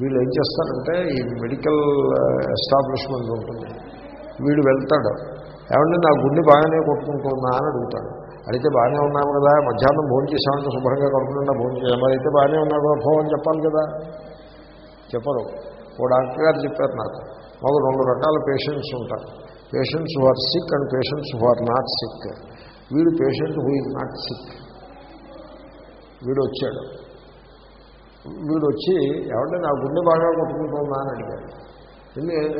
వీళ్ళు ఏం చేస్తారంటే ఈ మెడికల్ ఎస్టాబ్లిష్మెంట్ ఉంటుంది. వీడు వెళ్తాడు. ఏమంటే నా గుండె బాగానే కొట్టుకుంటుందా అని అడుగుతాడు. అడిగితే బాగానే ఉన్నాము కదా మధ్యాహ్నం భోజనం చేసామంటే శుభ్రంగా కడుపుకుండా భోజనం చేయాలి మరి అయితే బాగానే ఉన్నాడు కూడా ఫోన్ చెప్పాలి కదా. చెప్పరు. ఓ డాక్టర్ గారు చెప్పారు నాకు. మాకు రెండు రకాల పేషెంట్స్ ఉంటారు. Patients who are sick and patients who are not sick. వీడు patient who is not sick. వీడు వచ్చాడు. వీడు వచ్చి ఏమంటే నా గుండె బాగా కొట్టుకుంటుందా? అని అడిగాడు.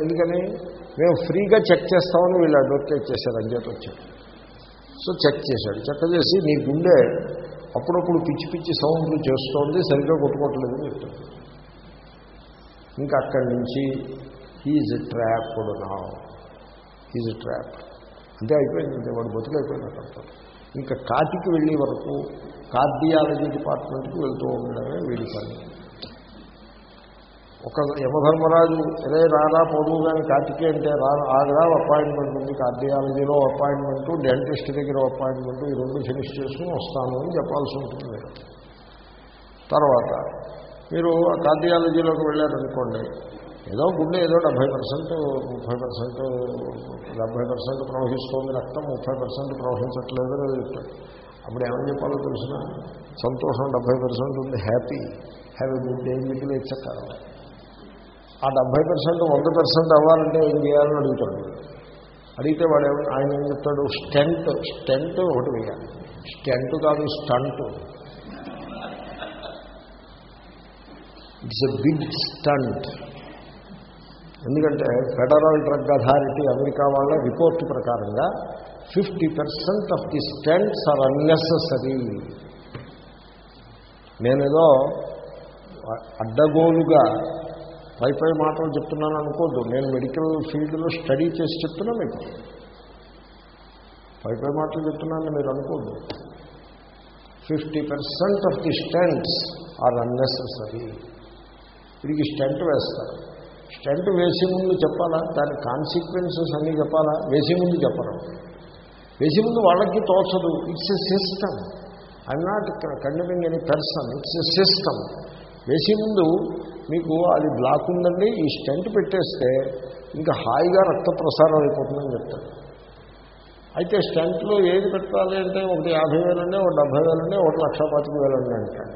ఎందుకని? మేము ఫ్రీగా చెక్ చేస్తామని వీళ్ళు అడ్వర్టైజ్ చేశారు అంచేత వచ్చాడు. సో చెక్ చేశాడు. చెక్ చేసి నీ గుండె అప్పుడప్పుడు పిచ్చి పిచ్చి సౌండ్లు చేస్తోంది సరిగ్గా కొట్టుకోవట్లేదు చెప్తాడు ఇంకా అక్కడి నుంచి హీజ్ ట్రాప్డ్ నా హీజ్ ట్రాప్ అంటే అయిపోయింది వాడు బతుకైపోయింది ఇంకా కాటికి వెళ్ళే వరకు కార్డియాలజీ డిపార్ట్మెంట్కి వెళ్తూ ఉండడమే వీడి పని. ఒక యమధర్మరాజు అరే రారా పొడుగు కానీ కార్తికే అంటే రా ఆగరా అపాయింట్మెంట్ ఉంది కార్డియాలజీలో అపాయింట్మెంట్ డెంటిస్ట్ దగ్గర అపాయింట్మెంట్ ఈ రెండు ఫినిష్ చేసుకుని వస్తాను అని చెప్పాల్సి ఉంటుంది. మీరు తర్వాత మీరు కార్డియాలజీలోకి వెళ్ళారనుకోండి ఏదో గుండె ఏదో డెబ్భై పర్సెంట్ ముప్పై పర్సెంట్ డెబ్భై పర్సెంట్ ప్రవహిస్తోంది రక్తం ముప్పై పర్సెంట్ ప్రవహించట్లేదు అని చెప్తాడు అప్పుడు ఏమని చెప్పాలో తెలిసిన? సంతోషం డెబ్భై పర్సెంట్ ఉంది హ్యాపీ హ్యావీ గుడ్ డే మీకు ఇచ్చకాలం ఆ డెబ్భై పర్సెంట్ వంద పర్సెంట్ అవ్వాలంటే ఏం చేయాలని అడుగుతాడు. అడిగితే వాడు ఆయన ఏం చెప్తాడు? స్టెంట్ స్టెంట్ ఒకటి వేయాలి. స్టెంట్ కాదు stunt. It's a big stunt. ఎందుకంటే ఫెడరల్ డ్రగ్ అథారిటీ అమెరికా వాళ్ళ రిపోర్ట్ ప్రకారంగా fifty percent of the stents are unnecessary నేనేదో అడ్డగోలుగా పైపై మాటలు చెప్తున్నాను అనుకోద్దు. నేను మెడికల్ ఫీల్డ్లో స్టడీ చేసి చెప్తున్నా మీకు. పైపై మాటలు చెప్తున్నాను మీరు అనుకోద్దు. Fifty percent of the stents are unnecessary వీడికి స్టెంట్ వేస్తారు. స్టెంట్ వేసే ముందు చెప్పాలా? దాని కాన్సిక్వెన్సెస్ అన్నీ చెప్పాలా? వేసే ముందు చెప్పరా. వేసే ముందు వాళ్ళకి తోచదు. It's a system I'm not condemning any person it's a system వేసే ముందు మీకు అది బ్లాక్ ఉందండి ఈ స్టెంట్ పెట్టేస్తే ఇంకా హాయిగా రక్త ప్రసారం అయిపోతుందని చెప్తారు. అయితే స్టెంట్లో ఏది పెట్టాలి అంటే ఒకటి యాభై వేలండి ఒకటి డెబ్బై వేలండి ఒకటి లక్ష పాతిక వేలండి అంటాడు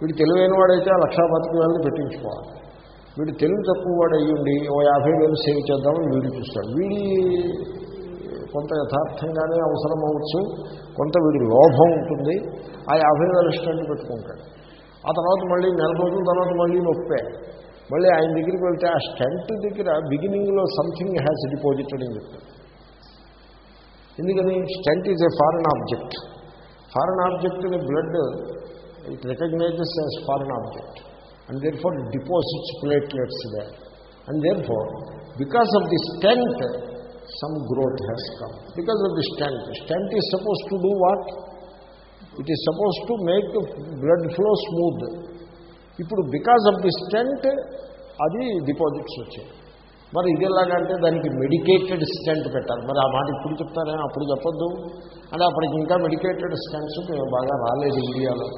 వీడు తెలివైన వాడైతే ఆ లక్ష పాతిక వేలని పెట్టించుకోవాలి. వీడు తెలివి తక్కువ వాడు అయ్యుండి ఓ యాభై వేలు సేవ్ చేద్దామని వీడు చూస్తాడు. వీడి కొంత యథార్థంగానే అవసరం అవ్వచ్చు కొంత వీడి లోభం ఉంటుంది ఆ యాభై వేల స్టెంట్ పెట్టుకుంటాడు. ఆ తర్వాత మళ్ళీ నెల రోజుల తర్వాత మళ్ళీ నొప్పే. మళ్ళీ ఆయన దగ్గరికి వెళ్తే ఆ స్టెంట్ దగ్గర బిగినింగ్లో సంథింగ్ హ్యాస్ డిపాజిటెడ్ అని చెప్తాడు ఎందుకని? Stent is a foreign object. Foreign object blood it recognises as foreign object. And therefore deposits platelets they. And therefore because of the stent some growth has come because of the stent stent is suppose to do what it is suppose to make blood flow smooth ఇప్పుడు because of the stent అది deposits వచ్చాయి. మరి ఇది ఎలాగంటే దానికి medicated stent పెట్టాలి. మరి ఆ మాట ఇప్పుడు చెప్తారే? అప్పుడు చెప్పొద్దు. అంటే అప్పటికి ఇంకా మెడికేటెడ్ స్టెంట్స్ బాగా రాలేదు ఇండియాలో.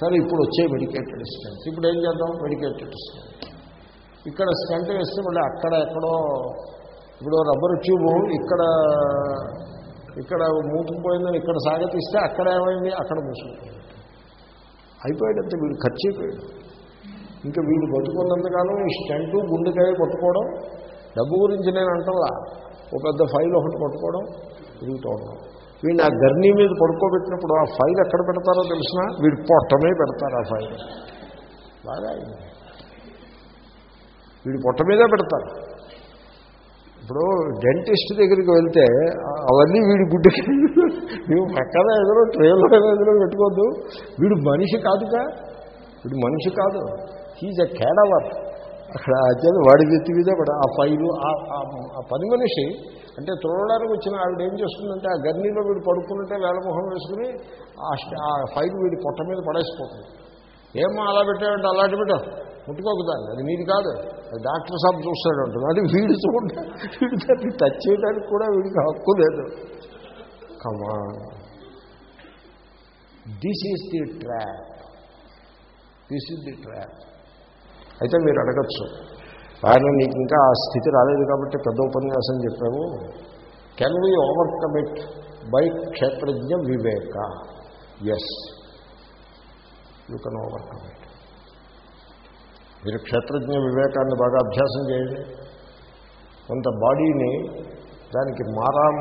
సరే ఇప్పుడు వచ్చే మెడికేటెడ్ స్టెంట్స్ ఇప్పుడు ఏం చేద్దాం? మెడికేటెడ్ స్టెంట్ ఇక్కడ స్టెంట్ వేస్తే మళ్ళీ అక్కడ ఎక్కడో ఇప్పుడు రబ్బరు ట్యూబ్ ఇక్కడ ఇక్కడ మూసుకుపోయిందని ఇక్కడ సాగతిస్తే అక్కడ ఏమైంది? అక్కడ మూసుకుపోయింది. అయిపోయాడంతే వీడు ఖర్చు అయిపోయాడు ఇంకా వీడు బతుకున్నంతకాలం ఈ స్టెంటు గుండెకాయ కొట్టుకోవడం డబ్బు గురించి నేను అంటలా. ఒక పెద్ద ఫైల్ ఒకటి కొట్టుకోవడం తిరుగుతూ ఉన్నాం వీడిని ఆ గర్నీ మీద పడుకోబెట్టినప్పుడు ఆ ఫైల్ ఎక్కడ పెడతారో తెలిసిన వీడు పొట్టమే పెడతారు ఆ ఫైల్. బాగా వీడి పొట్ట మీదే పెడతారు. ఇప్పుడు డెంటిస్ట్ దగ్గరికి వెళ్తే అవన్నీ వీడి గుడ్డకి. నువ్వు పక్కన ఎదురు ట్రైన్లో ఎదురు పెట్టుకోవద్దు. వీడు మనిషి కాదుగా. వీడు మనిషి కాదు. హీజ్ ఎ కేడవర్ అక్కడ అత్యంత వాడి వ్యక్తి మీద కూడా ఆ ఫైలు ఆ- పని మనిషి అంటే చూడడానికి వచ్చిన ఆవిడ ఏం చేస్తుందంటే ఆ గర్నీలో వీడు పడుకున్నట్టే వేలమొహం వేసుకుని ఆ ఫైల్ వీడి పొట్ట మీద పడేసిపోతుంది. ఏమో అలా పెట్టామంటే అలాంటి పెట్ట ముట్టుకోకదాన్ని అది మీది కాదు. అది డాక్టర్ సాబ్ చూస్తాడు ఉంటుంది అది వీడు చూడ. వీడు దాన్ని టచ్ చేయడానికి కూడా వీడికి హక్కు లేదు. Comma this is the trap this is the trap అయితే మీరు అడగచ్చు. ఆయన నీకు ఇంకా ఆ స్థితి రాలేదు కాబట్టి పెద్ద ఉపన్యాసం చెప్పాము can we overcome it by క్షేత్రజ్ఞ వివేక? Yes you can overcome it మీరు క్షేత్రజ్ఞ వివేకాన్ని బాగా అభ్యాసం చేయండి. కొంత బాడీని దానికి మారాం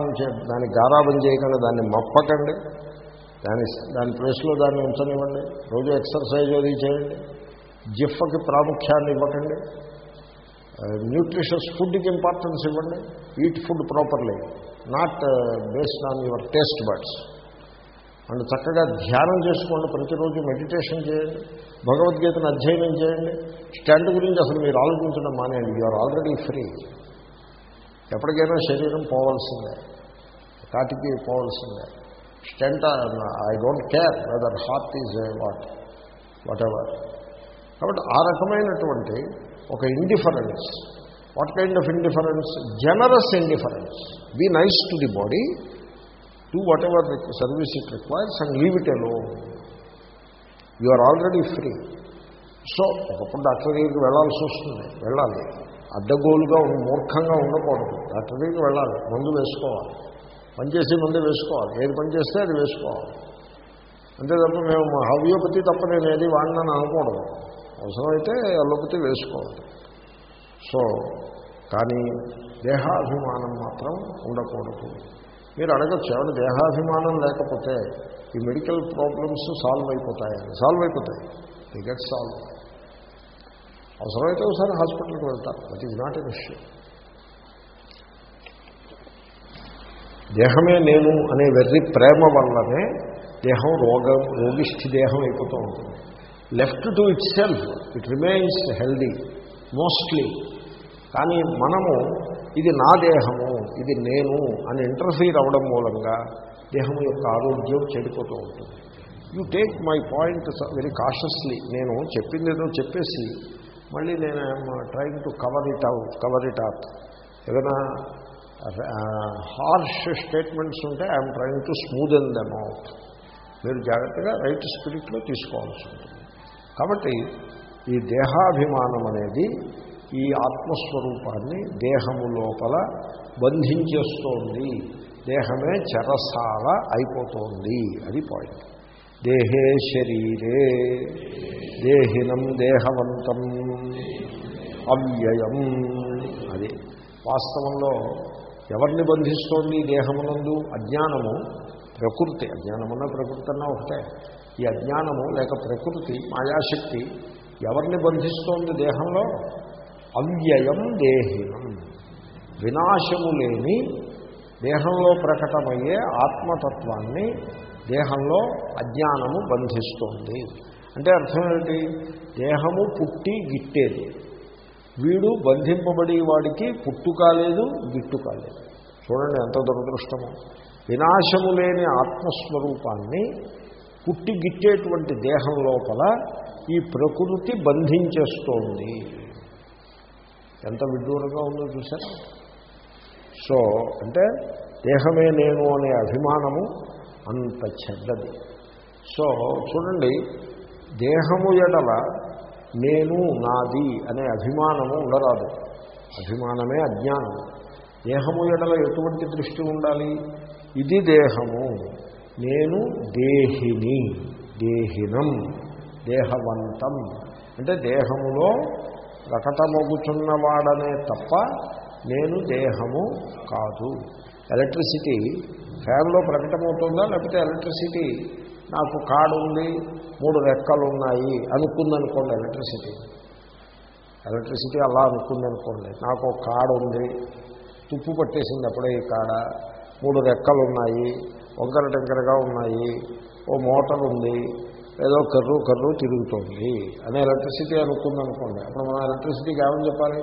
దాన్ని గారాబం చేయకుండా దాన్ని మప్పకండి. దాని దాని ప్లేస్లో దాన్ని ఉంచనివ్వండి. రోజు ఎక్సర్సైజ్ అది చేయండి. జిఫ్కి ప్రాముఖ్యాన్ని ఇవ్వకండి. న్యూట్రిషస్ ఫుడ్కి ఇంపార్టెన్స్ ఇవ్వండి. Eat food properly not based on your taste buds and చక్కగా ధ్యానం చేసుకోండి ప్రతిరోజు మెడిటేషన్ చేయండి భగవద్గీతను అధ్యయనం చేయండి. స్టాండ్ గురించి అసలు మీరు ఆలోచించడం మానేయండి. యు ఆర్ ఆల్రెడీ ఫ్రీ ఎప్పటికైనా శరీరం పోవాల్సిందే. కాటికి పోవాల్సిందే. Stent I don't care whether heart is what whatever కాబట్టి ఆ రకమైనటువంటి ఒక indifference what kind of indifference generous indifference be nice to the body do whatever service it requires and leave it alone you are already free so ఒకప్పుడు doctor దగ్గరికి వెళ్ళాల్సి వస్తుంది. వెళ్ళాలి. అడ్డగోలుగా ఉండి మూర్ఖంగా ఉండకూడదు. డాక్టర్ దగ్గరికి వెళ్ళాలి. మందు వేసుకోవాలి. పనిచేసి మందు వేసుకోవాలి. ఏది పని చేస్తే అది వేసుకోవాలి. అంతే తప్ప మేము హవ్యోపతి తప్ప నేను ఏది వాడినని అనకూడదు. అవసరమైతే అల్లోపతి వేసుకోవాలి. సో కానీ దేహాభిమానం మాత్రం ఉండకూడదు. మీరు అడగచ్చు ఏమైనా దేహాభిమానం లేకపోతే ఈ మెడికల్ ప్రాబ్లమ్స్ సాల్వ్ అయిపోతాయని సాల్వ్ అయిపోతాయి. ది గెట్ సాల్వ్ అవసరమైతే ఒకసారి హాస్పిటల్కి వెళ్తారు. That is not an issue దేహమే నేను అనే వెర్రి ప్రేమ వల్లనే దేహం రోగం రోగిష్ఠి దేహం అయిపోతూ ఉంటుంది. Left to itself it remains healthy mostly కానీ మనము ఇది నా దేహము ఇది నేను అని ఇంటర్ఫీర్ అవడం మూలంగా దేహం యొక్క ఆరోగ్యం చెడిపోతూ ఉంటుంది. You take my point very cautiously నేను చెప్పింది ఏదో చెప్పేసి మళ్ళీ నేను trying to cover it out cover it up ఏదైనా హార్ష్ స్టేట్మెంట్స్ ఉంటే I'm trying to smoothen them out మీరు జాగ్రత్తగా రైట్ స్పిరిట్లో తీసుకోవాల్సి ఉంటుంది. కాబట్టి ఈ దేహాభిమానం అనేది ఈ ఆత్మస్వరూపాన్ని దేహము లోపల బంధించేస్తోంది. దేహమే చెరసాల అయిపోతోంది అది పాయింట్ దేహే శరీరే దేహినం దేహవంతం అవ్యయం అది. వాస్తవంలో ఎవరిని బంధిస్తోంది దేహమునందు? అజ్ఞానము ప్రకృతి. అజ్ఞానమున్న ప్రకృతి అన్నా ఒకటే. ఈ అజ్ఞానము లేక ప్రకృతి మాయాశక్తి ఎవరిని బంధిస్తోంది దేహంలో? అవ్యయం దేహినం. వినాశము లేని దేహంలో ప్రకటమయ్యే ఆత్మతత్వాన్ని దేహంలో అజ్ఞానము బంధిస్తోంది. అంటే అర్థం ఏంటి దేహము పుట్టి గిట్టేది. వీడు బంధింపబడి వాడికి పుట్టు కాలేదు గిట్టు కాలేదు. చూడండి ఎంత దురదృష్టము. వినాశము లేని ఆత్మస్వరూపాన్ని పుట్టి గిట్టేటువంటి దేహం లోపల ఈ ప్రకృతి బంధించేస్తోంది. ఎంత విడ్డూరంగా ఉందో చూశారు? సో అంటే దేహమే నేను అనే అభిమానము అంత చెడ్డది. సో చూడండి దేహము ఎడల నేను నాది అనే అభిమానము ఉండరాదు. అభిమానమే అజ్ఞానం. దేహము ఎడల ఎటువంటి దృష్టి ఉండాలి? ఇది దేహము. నేను దేహిని దేహినం దేహవంతం. అంటే దేహములో ప్రకటమగుచున్నవాడనే తప్ప నేను దేహము కాదు. ఎలక్ట్రిసిటీ ఫ్యాన్లో ప్రకటమవుతుందా? లేకపోతే ఎలక్ట్రిసిటీ నాకు కాడు ఉంది మూడు రెక్కలు ఉన్నాయి అనుకుందనుకోండి ఎలక్ట్రిసిటీ. ఎలక్ట్రిసిటీ అలా అనుకుందనుకోండి నాకు ఒక కాడ ఉంది తుప్పు పట్టేసింది అప్పుడే ఈ కాడ మూడు రెక్కలు ఉన్నాయి వంకర టెంకరగా ఉన్నాయి ఓ మోటార్ ఉంది ఏదో కర్రు కర్రు తిరుగుతోంది అనే ఎలక్ట్రిసిటీ అనుకుందనుకోండి. అప్పుడు మనం ఎలక్ట్రిసిటీకి ఏమని చెప్పాలి.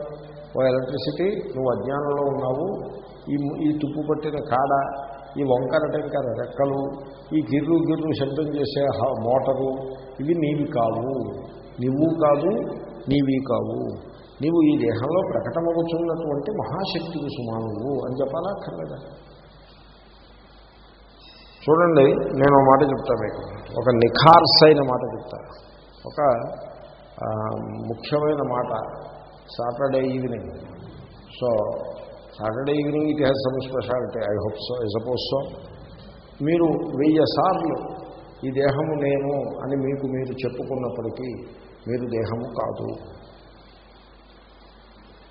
ఓ ఎలక్ట్రిసిటీ నువ్వు అజ్ఞానంలో ఉన్నావు. ఈ ఈ తుప్పు పట్టిన కాడ ఈ వంకర టెంకర రెక్కలు ఈ గిర్రు గిర్రు శబ్దం చేసే హ- మోటరు ఇవి నీవి కావు. నీవు కాదు నీవి కావు. నీవు ఈ దేహంలో ప్రకటమవుతున్నటువంటి మహాశక్తికి సుమానువు అని చెప్పాలా? అక్కర్లేదా? చూడండి నేను మాట చెప్తా మీకు. ఒక నిఖార్స్ అయిన మాట చెప్తా. ఒక ముఖ్యమైన మాట. Saturday evening. So Saturday evening it has some speciality. I hope so I suppose so. మీరు వెయ్యి సార్లు ఈ దేహము నేను అని మీకు మీరు చెప్పుకున్నప్పటికీ మీరు దేహము కాదు.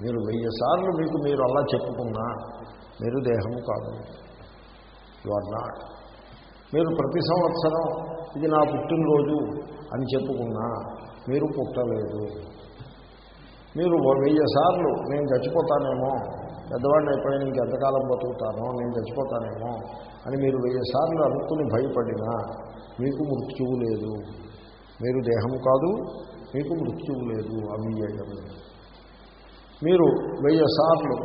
మీరు వెయ్యి సార్లు మీకు మీరు అలా చెప్పుకున్నా మీరు దేహము కాదు. యు ఆర్ నాట్ మీరు ప్రతి సంవత్సరం ఇది నా పుట్టినరోజు అని చెప్పుకున్నా మీరు పుట్టలేదు. మీరు వెయ్యి సార్లు నేను చచ్చిపోతానేమో పెద్దవాడిని అయిపోయిన ఇంకెంతకాలం బతుకుతానో నేను చచ్చిపోతానేమో అని మీరు వెయ్యి సార్లు అనుకుని భయపడినా మీకు మృత్యువు లేదు. మీరు దేహం కాదు మీకు మృత్యువు లేదు అవ్యయం మీరు వెయ్యి సార్లు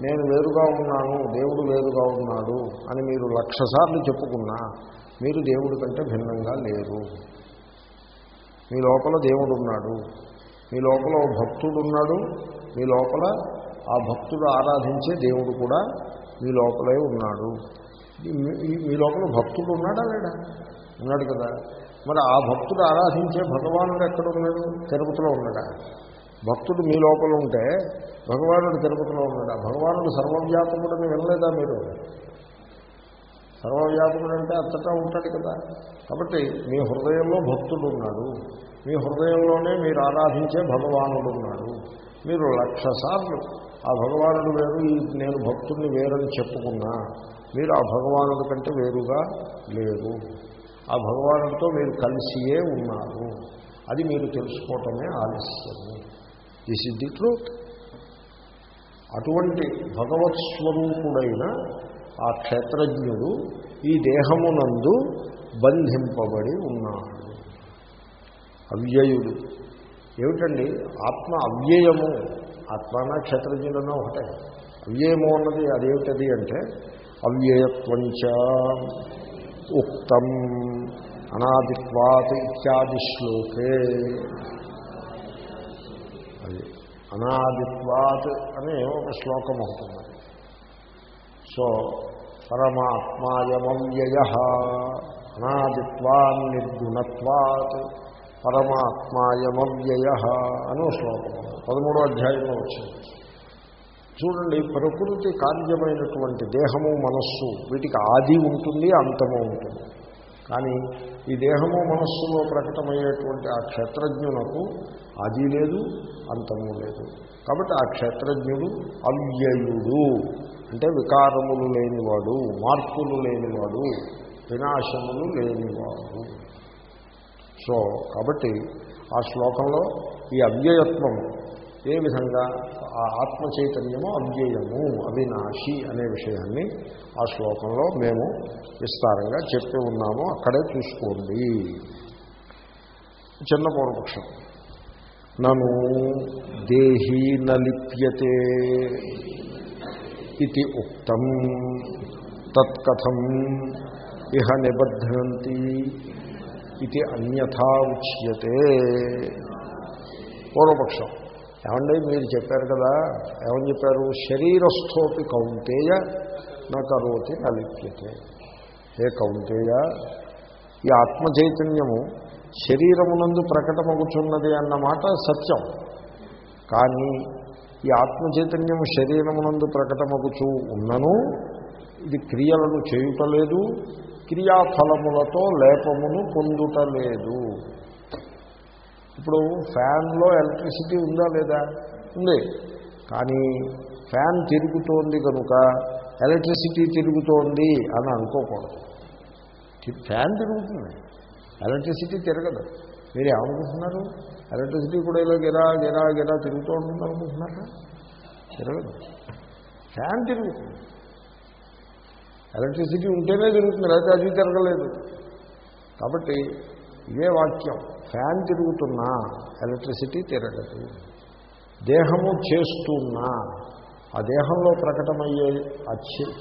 నేను వేరుగా ఉన్నాను దేవుడు వేరుగా ఉన్నాడు అని మీరు లక్ష సార్లు చెప్పుకున్నా మీరు దేవుడి కంటే భిన్నంగా లేరు. మీ లోపల దేవుడు ఉన్నాడు మీ లోపల ఓ భక్తుడు ఉన్నాడు మీ లోపల ఆ భక్తుడు ఆరాధించే దేవుడు కూడా మీ లోపలే ఉన్నాడు. మీ- లోపల భక్తుడు ఉన్నాడా లేడా? ఉన్నాడు కదా. మరి ఆ భక్తుడు ఆరాధించే భగవానుడు ఎక్కడ ఉన్నాడు తిరుపతిలో ఉన్నాడా? భక్తుడు మీ లోపల ఉంటే భగవానుడు తిరుపతిలో ఉన్నాడా. భగవానుడు సర్వవ్యాపకుడని వినలేదా మీరు? సర్వవ్యాపకుడు అంటే అంతటా ఉంటాడు కదా. కాబట్టి మీ హృదయంలో భక్తుడు ఉన్నాడు. మీ హృదయంలోనే మీరు ఆరాధించే భగవానుడు ఉన్నాడు. మీరు లక్ష సార్లు ఆ భగవానుడు వేరు నేను భక్తుడిని వేరని చెప్పుకున్నా. మీరు ఆ భగవానుడి కంటే వేరుగా లేరు. ఆ భగవానుడితో మీరు కలిసియే ఉన్నారు. అది మీరు తెలుసుకోవటమే ఆలస్యము. దిస్ ఇస్ ది ట్రూత్ అటువంటి భగవత్ స్వరూపుడైన ఆ క్షేత్రజ్ఞుడు ఈ దేహమునందు బంధింపబడి ఉన్నాడు. అవ్యయుడు. ఏమిటండి? ఆత్మ అవ్యయము. ఆత్మాన క్షేత్రజ్ఞుడన్నా ఒకటే. అవ్యయము అన్నది అదేమిటది అంటే అవ్యయత్వంచ ఉక్తం అనాదిత్వాత్ ఇత్యాది శ్లోకే. అనాదిత్వాత్ అనే ఒక శ్లోకం అవుతుంది. సో పరమాత్మాయమవ్యయ అనాదిత్వాన్ నిర్గుణత్వాత్. పరమాత్మాయమవ్యయ అనో శ్లోకం పదమూడో అధ్యాయంలో వచ్చింది. చూడండి ప్రకృతి కార్యమైనటువంటి దేహము మనస్సు వీటికి ఆది ఉంటుంది అంతము ఉంటుంది. కానీ ఈ దేహము మనస్సులో ప్రకటమయ్యేటువంటి ఆ క్షేత్రజ్ఞునకు అది లేదు అంతము లేదు. కాబట్టి ఆ క్షేత్రజ్ఞుడు అవ్యయుడు. అంటే వికారములు లేనివాడు మార్పులు లేనివాడు వినాశములు లేనివాడు. సో కాబట్టి ఆ శ్లోకంలో ఈ అవ్యయత్వము ఏ విధంగా? ఆ ఆత్మ చైతన్యము అవ్యయము అవినాశి అనే విషయాన్ని ఆ శ్లోకంలో మేము విస్తారంగా చెప్పి ఉన్నాము. అక్కడే చూసుకోండి. చిన్న పూర్వపక్షం. నను దేహీ నలిప్యతే ఇది ఉక్తం. తత్కథం ఇహ నిబధ్నంతి ఇది అన్యథా ఉచ్యతే. పూర్వపక్షం. ఏమండి మీరు చెప్పారు కదా? ఏమని చెప్పారు? శరీరస్థోపి కౌంతేయ నా కరోతి నలిప్యతే. హే కౌంతేయ ఈ ఆత్మ చైతన్యము శరీరమునందు ప్రకటమగుచున్నది అన్నమాట సత్యం. కానీ ఈ ఆత్మ చైతన్యము శరీరమునందు ప్రకటమగుచు ఉన్నను ఇది క్రియలను చేయుటలేదు క్రియాఫలములతో లేపమును పొందుటలేదు. ఇప్పుడు ఫ్యాన్లో ఎలక్ట్రిసిటీ ఉందా లేదా? ఉంది. కానీ ఫ్యాన్ తిరుగుతోంది కనుక ఎలక్ట్రిసిటీ తిరుగుతోంది అని అనుకోకూడదు. ఫ్యాన్ తిరుగుతుంది. ఎలక్ట్రిసిటీ తిరగదు. మీరు ఏమనుకుంటున్నారు? ఎలక్ట్రిసిటీ కూడా ఇలా గిరా గిరా గిరా తిరుగుతూ ఉంటుంది అనుకుంటున్నారా? తిరగదు. ఫ్యాన్ తిరుగుతుంది. ఎలక్ట్రిసిటీ ఉంటేనే తిరుగుతుంది లేకపోతే అది తిరగలేదు. కాబట్టి ఇదే వాక్యం. ఫ్యాన్ తిరుగుతున్నా ఎలక్ట్రిసిటీ తిరగదు. దేహము చేస్తున్నా ఆ దేహంలో ప్రకటమయ్యే ఆ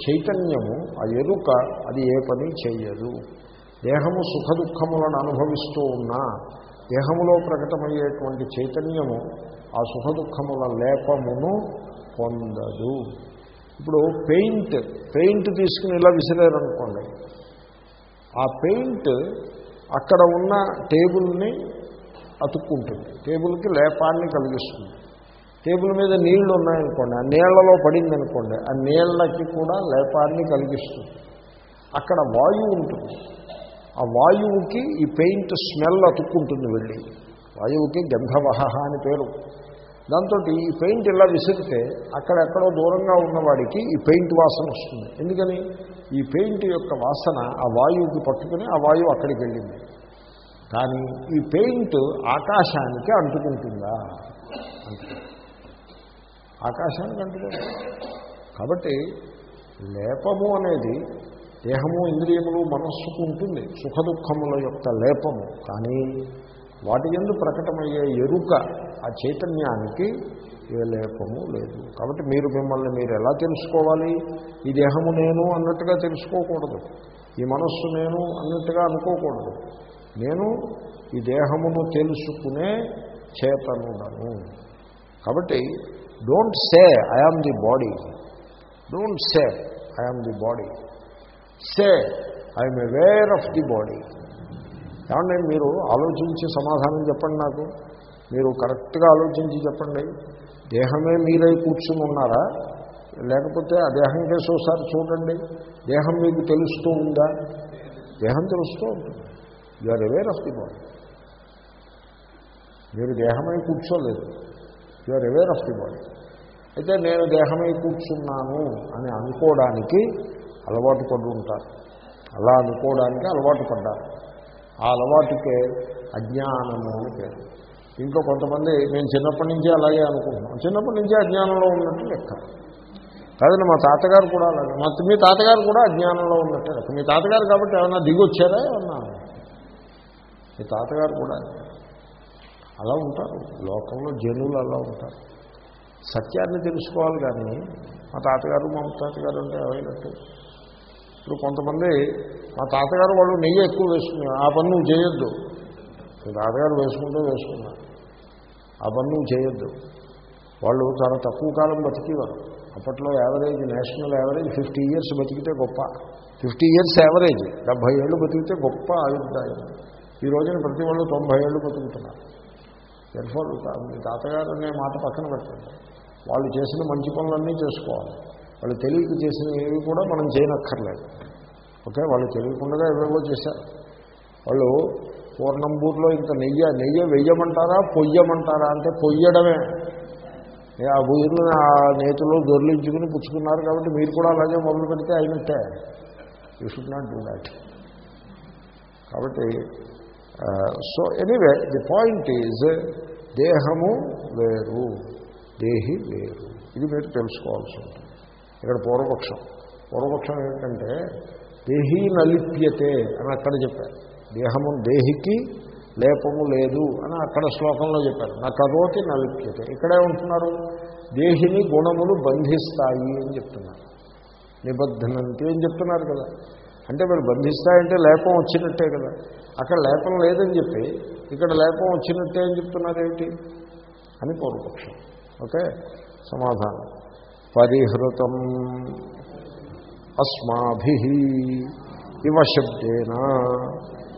చైతన్యము ఆ ఎరుక అది ఏ పని చేయదు దేహము సుఖ దుఃఖములను అనుభవిస్తూ ఉన్నా దేహములో ప్రకటమయ్యేటువంటి చైతన్యము ఆ సుఖ దుఃఖముల లేపమును పొందదు. ఇప్పుడు పెయింట్ పెయింట్ తీసుకుని ఇలా విసిరారనుకోండి. ఆ పెయింట్ అక్కడ ఉన్న టేబుల్ని అతుక్కుంటుంది. టేబుల్కి లేపాన్ని కలిగిస్తుంది. టేబుల్ మీద నీళ్ళు ఉన్నాయనుకోండి ఆ నీళ్ళలో పడింది అనుకోండి ఆ నీళ్ళకి కూడా లేపాన్ని కలిగిస్తుంది. అక్కడ వాయువు ఉంటుంది. ఆ వాయువుకి ఈ పెయింట్ స్మెల్ అతుక్కుంటుంది వెళ్ళి. వాయువుకి గంధవహ అని పేరు. దాంతో ఈ పెయింట్ ఇలా విసిరితే అక్కడెక్కడో దూరంగా ఉన్నవాడికి ఈ పెయింట్ వాసన వస్తుంది. ఎందుకని? ఈ పెయింట్ యొక్క వాసన ఆ వాయువుకి పట్టుకుని ఆ వాయువు అక్కడికి వెళ్ళింది. కానీ ఈ పెయింట్ ఆకాశానికి అంటుకుంటుందా? ఆకాశానికి అంటుకుంది. కాబట్టి లేపము అనేది దేహము ఇంద్రియములు మనస్సుకు ఉంటుంది. సుఖ దుఃఖముల యొక్క లేపము. కానీ వాటి ఎందు ప్రకటమయ్యే ఎరుక ఆ చైతన్యానికి ఏ లేపము లేదు. కాబట్టి మీరు మిమ్మల్ని మీరు ఎలా తెలుసుకోవాలి? ఈ దేహము నేను అన్నట్టుగా తెలుసుకోకూడదు. ఈ మనస్సు నేను అన్నట్టుగా అనుకోకూడదు. నేను ఈ దేహమును తెలుసుకునే చేతనుడను. కాబట్టి don't say I am the body don't say I am the body say I'm aware of the body ఏమంటే మీరు ఆలోచించి సమాధానం చెప్పండి నాకు. మీరు కరెక్ట్గా ఆలోచించి చెప్పండి. దేహమే మీరై కూర్చుని ఉన్నారా? లేకపోతే ఆ దేహం కేసు ఒకసారి చూడండి. దేహం మీకు తెలుస్తూ ఉందా? దేహం తెలుస్తూ ఉంటుంది. You are aware of the body మీరు దేహమై కూర్చోలేదు. You are aware of the body అయితే నేను దేహమై కూర్చున్నాను అని అనుకోవడానికి అలవాటు పడి ఉంటారు. అలా అనుకోవడానికి అలవాటు పడ్డారు. ఆ అలవాటుకే అజ్ఞానము అని పేరు. ఇంట్లో కొంతమంది నేను చిన్నప్పటి నుంచే అలాగే అనుకుంటున్నాను. చిన్నప్పటి నుంచే అజ్ఞానంలో ఉన్నట్టు లెక్క. కాదండి మా తాతగారు కూడా అలాగే. మా మీ తాతగారు కూడా అజ్ఞానంలో ఉన్నట్టే లెక్క. మీ తాతగారు కాబట్టి ఏమన్నా దిగొచ్చారా ఏమన్నా? మీ తాతగారు కూడా అలా ఉంటారు. లోకంలో జనులు అలా ఉంటారు. సత్యాన్ని తెలుసుకోవాలి కానీ మా తాతగారు మా తాతగారు అంటే అవైనట్టు ఇప్పుడు కొంతమంది మా తాతగారు వాళ్ళు నెయ్యి ఎక్కువ వేసుకున్నారు ఆ పని నువ్వు చేయొద్దు. మీ తాతగారు వేసుకుంటూ వేసుకున్నారు ఆ పని చేయొద్దు. వాళ్ళు చాలా తక్కువ కాలం బతికేవారు. అప్పట్లో average national average fifty years బతికితే గొప్ప. ఫిఫ్టీ ఇయర్స్ యావరేజ్ డెబ్భై ఏళ్ళు బతికితే గొప్ప ఆయుర్దాయం ఈ రోజున ప్రతి వాళ్ళు తొంభై ఏళ్ళు బతుకుతున్నారు. ఎర్ఫోర్ మీ తాతగారు అనే మాట పక్కన పెట్టండి. వాళ్ళు చేసిన మంచి పనులన్నీ చేసుకోవాలి. వాళ్ళు తెలియక చేసిన ఏవి కూడా మనం చేయనక్కర్లేదు. ఓకే? వాళ్ళు తెలియకుండా ఏవేవో చేశారు. వాళ్ళు పూర్ణంబూర్లో ఇంకా నెయ్యి నెయ్యి వెయ్యమంటారా పొయ్యమంటారా అంటే పొయ్యడమే. ఆ ఊరిని ఆ నేతిలో దొర్లించుకుని పుచ్చుకున్నారు కాబట్టి మీరు కూడా అలాగే మొదలు పెడితే అయినట్టే. You should not do that కాబట్టి so anyway the point is దేహము వేరు దేహి వేరు. ఇది మీరు తెలుసుకోవాల్సి ఉంటుంది. ఇక్కడ పూర్వపక్షం. పూర్వపక్షం ఏంటంటే దేహీ నలిప్యతే అని అక్కడ చెప్పారు. దేహము దేహికి లేపము లేదు అని అక్కడ శ్లోకంలో చెప్పారు. నా కరోతి నలిప్యతే ఇక్కడే ఉంటున్నారు. దేహిని గుణములు బంధిస్తాయి అని చెప్తున్నారు. నిబద్ధనంతి అని చెప్తున్నారు కదా. అంటే మీరు బంధిస్తాయంటే లేపం వచ్చినట్టే కదా. అక్కడ లేపం లేదని చెప్పి ఇక్కడ లేపం వచ్చినట్టే అని చెప్తున్నారు ఏమిటి? అని పూర్వపక్షం. ఓకే? సమాధానం. పరిహృతం అస్మాభి. ఇవ శబ్దేనా?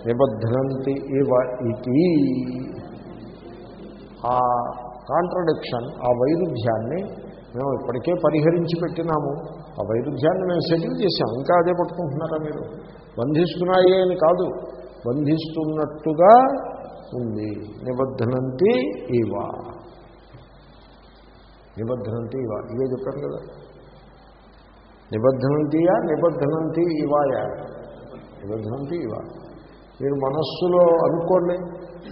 నిబద్ధనంతి ఇవ ఇది ఆ కాంట్రడిక్షన్ ఆ వైరుధ్యాన్ని మేము ఇప్పటికే పరిహరించి పెట్టినాము. ఆ వైరుధ్యాన్ని మేము సెటిల్ చేశాం. ఇంకా అదే పట్టుకుంటున్నారా మీరు? బంధిస్తున్నాయి అని కాదు. బంధిస్తున్నట్టుగా ఉంది. నిబద్ధనంతి ఇవా. నిబద్ధనంతి ఇవ. ఇవే చెప్పాను కదా. నిబద్ధనంతియా నిబద్ధనంతి ఇవాయా. నిబద్ధనంతి ఇవా. మీరు మనస్సులో అనుకోండి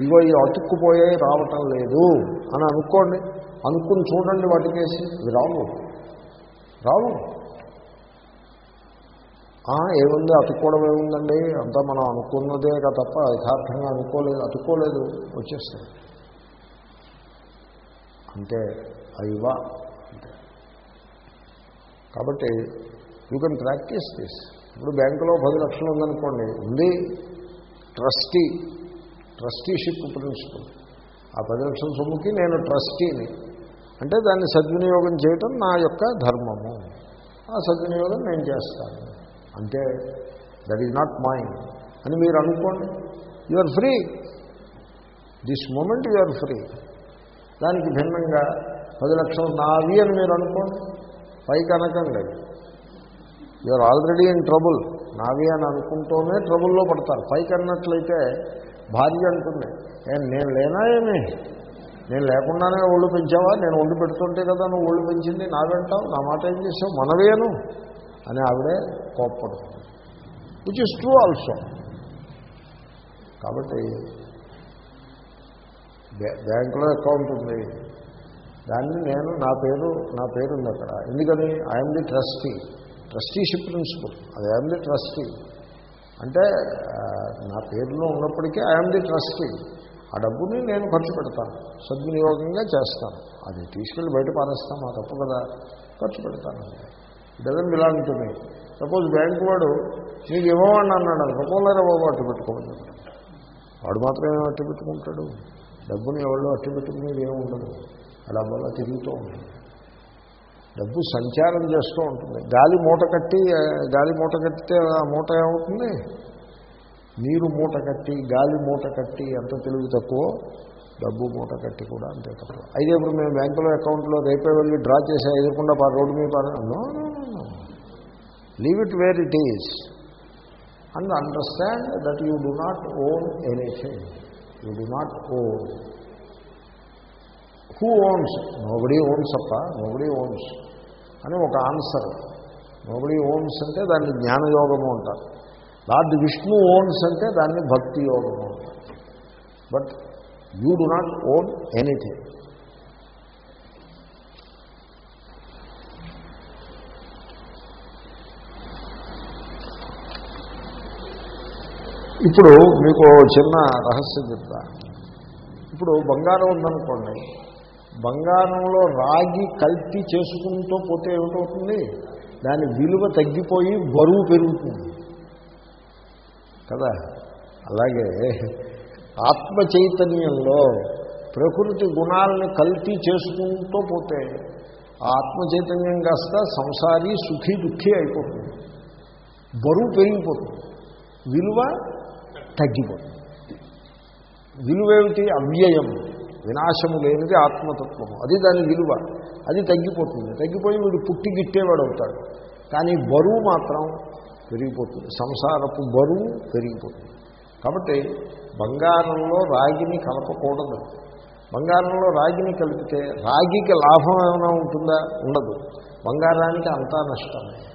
ఇగో ఈ అతుక్కుపోయాయి రావటం లేదు అని అనుకోండి అనుకుని చూడండి వాటికేసి ఇవి రావు. రావు. ఏముంది అతుక్కోవడం ఏముందండి? అంతా మనం అనుకున్నదే తప్ప యథార్థంగా అనుకోలేదు అతుక్కోలేదు వచ్చేస్తాయి. అంటే అయివా కాబట్టి యూ కెన్ ప్రాక్టీస్ దిస్ ఇప్పుడు బ్యాంకులో పది లక్షలు ఉందనుకోండి ఉంది. ట్రస్టీ ట్రస్టీషిప్ ప్రిన్సిపల్ ఆ పది లక్షల సొమ్ముకి నేను ట్రస్టీని. అంటే దాన్ని సద్వినియోగం చేయటం నా యొక్క ధర్మము. ఆ సద్వినియోగం నేను చేస్తాను. అంటే దట్ ఈజ్ నాట్ మైండ్ అని మీరు అనుకోండి. You are free this moment you're free దానికి భిన్నంగా పది లక్షలు నావి అని మీరు అనుకోండి. పైకి అనకండి. యూఆర్ ఆల్రెడీ ఇన్ ట్రబుల్ నావి అని అనుకుంటూనే ట్రబుల్లో పడతారు. పైకి అన్నట్లయితే భార్య అంటుంది నేను లేనా ఏమి? నేను లేకుండానే ఒళ్ళు పెంచావా? నేను ఒళ్ళు పెడుతుంటే కదా నువ్వు ఒళ్ళు పెంచింది. నాగంటావు నా మాట ఏం చేసావు? మనవేను? అని ఆవిడే కోప్పడుతుంది. విచ్ ఇస్ ట్రూ ఆల్సో కాబట్టి బ్యాంకులో అకౌంట్ ఉంది. దాన్ని నేను నా పేరు నా పేరు ఉంది అక్కడ. ఎందుకని? I'm the trustee trusteeship principle అది ఐఎమ్ ది ట్రస్టీ. అంటే నా పేరులో ఉన్నప్పటికీ ఐఎమ్ ది ట్రస్టీ. ఆ డబ్బుని నేను ఖర్చు పెడతాను. సద్వినియోగంగా చేస్తాను. అది తీసుకెళ్ళి బయట పారేస్తాను ఆ తప్పు కదా. ఖర్చు పెడతాను. Doesn't belong to me suppose bank వాడు నీకు ఇవ్వమని అన్నాడు అనుకోలేరా బాబు అట్టు పెట్టుకోమని వాడు మాత్రమే అట్టు పెట్టుకుంటాడు? డబ్బుని ఎవరో అట్టు పెట్టుకునేది ఏమి ఉండదు. ఆ డబ్బులా తిరుగుతూ ఉంటుంది. డబ్బు సంచారం చేస్తూ ఉంటుంది. గాలి మూట కట్టి గాలి మూట కట్టితే ఆ మూట ఏమవుతుంది? నీరు మూట కట్టి గాలి మూట కట్టి ఎంత తెలివి తక్కువ డబ్బు మూట కట్టి కూడా అంతే తక్కువ అయితే ఇప్పుడు మేము బ్యాంకులో అకౌంట్లో రేపే వెళ్ళి డ్రా చేసి ఎదురకుండా పా రోడ్డు మీద పార leave it where it is and understand that you do not own anything you do not own who owns nobody owns అప్ప. నోబడి ఓన్స్ అని ఒక ఆన్సర్ నోబడి ఓన్స్ అంటే దాన్ని జ్ఞానయోగము అంటారు. లార్డ్ విష్ణు ఓన్స్ అంటే దాన్ని భక్తి యోగము అంటారు. But you do not own anything ఇప్పుడు మీకు చిన్న రహస్యం చెప్తా. ఇప్పుడు బంగారం ఉందనుకోండి. బంగారంలో రాగి కల్తీ చేసుకుంటూ పోతే ఏమిటవుతుంది? దాని విలువ తగ్గిపోయి బరువు పెరుగుతుంది. కదా? అలాగే ఆత్మ చైతన్యంలో ప్రకృతి గుణాలని కల్తీ చేసుకుంటూ పోతే ఆత్మ చైతన్యం కాస్త సంసారి సుఖీ దుఃఖీ అయిపోతుంది. బరువు పెరిగిపోతుంది. విలువ తగ్గిపోతుంది. విలువేమిటి? అవ్యయం. వినాశము లేనిది ఆత్మతత్వము. అది దాని విలువ. అది తగ్గిపోతుంది. తగ్గిపోయి వీడు పుట్టి గిట్టేవాడు అవుతాడు కానీ బరువు మాత్రం పెరిగిపోతుంది. సంసారపు బరువు పెరిగిపోతుంది. కాబట్టి బంగారంలో రాగిని కలపకూడదు. బంగారంలో రాగిని కలిపితే రాగికి లాభం ఏమైనా ఉంటుందా? ఉండదు. బంగారానికి అంతా నష్టమే.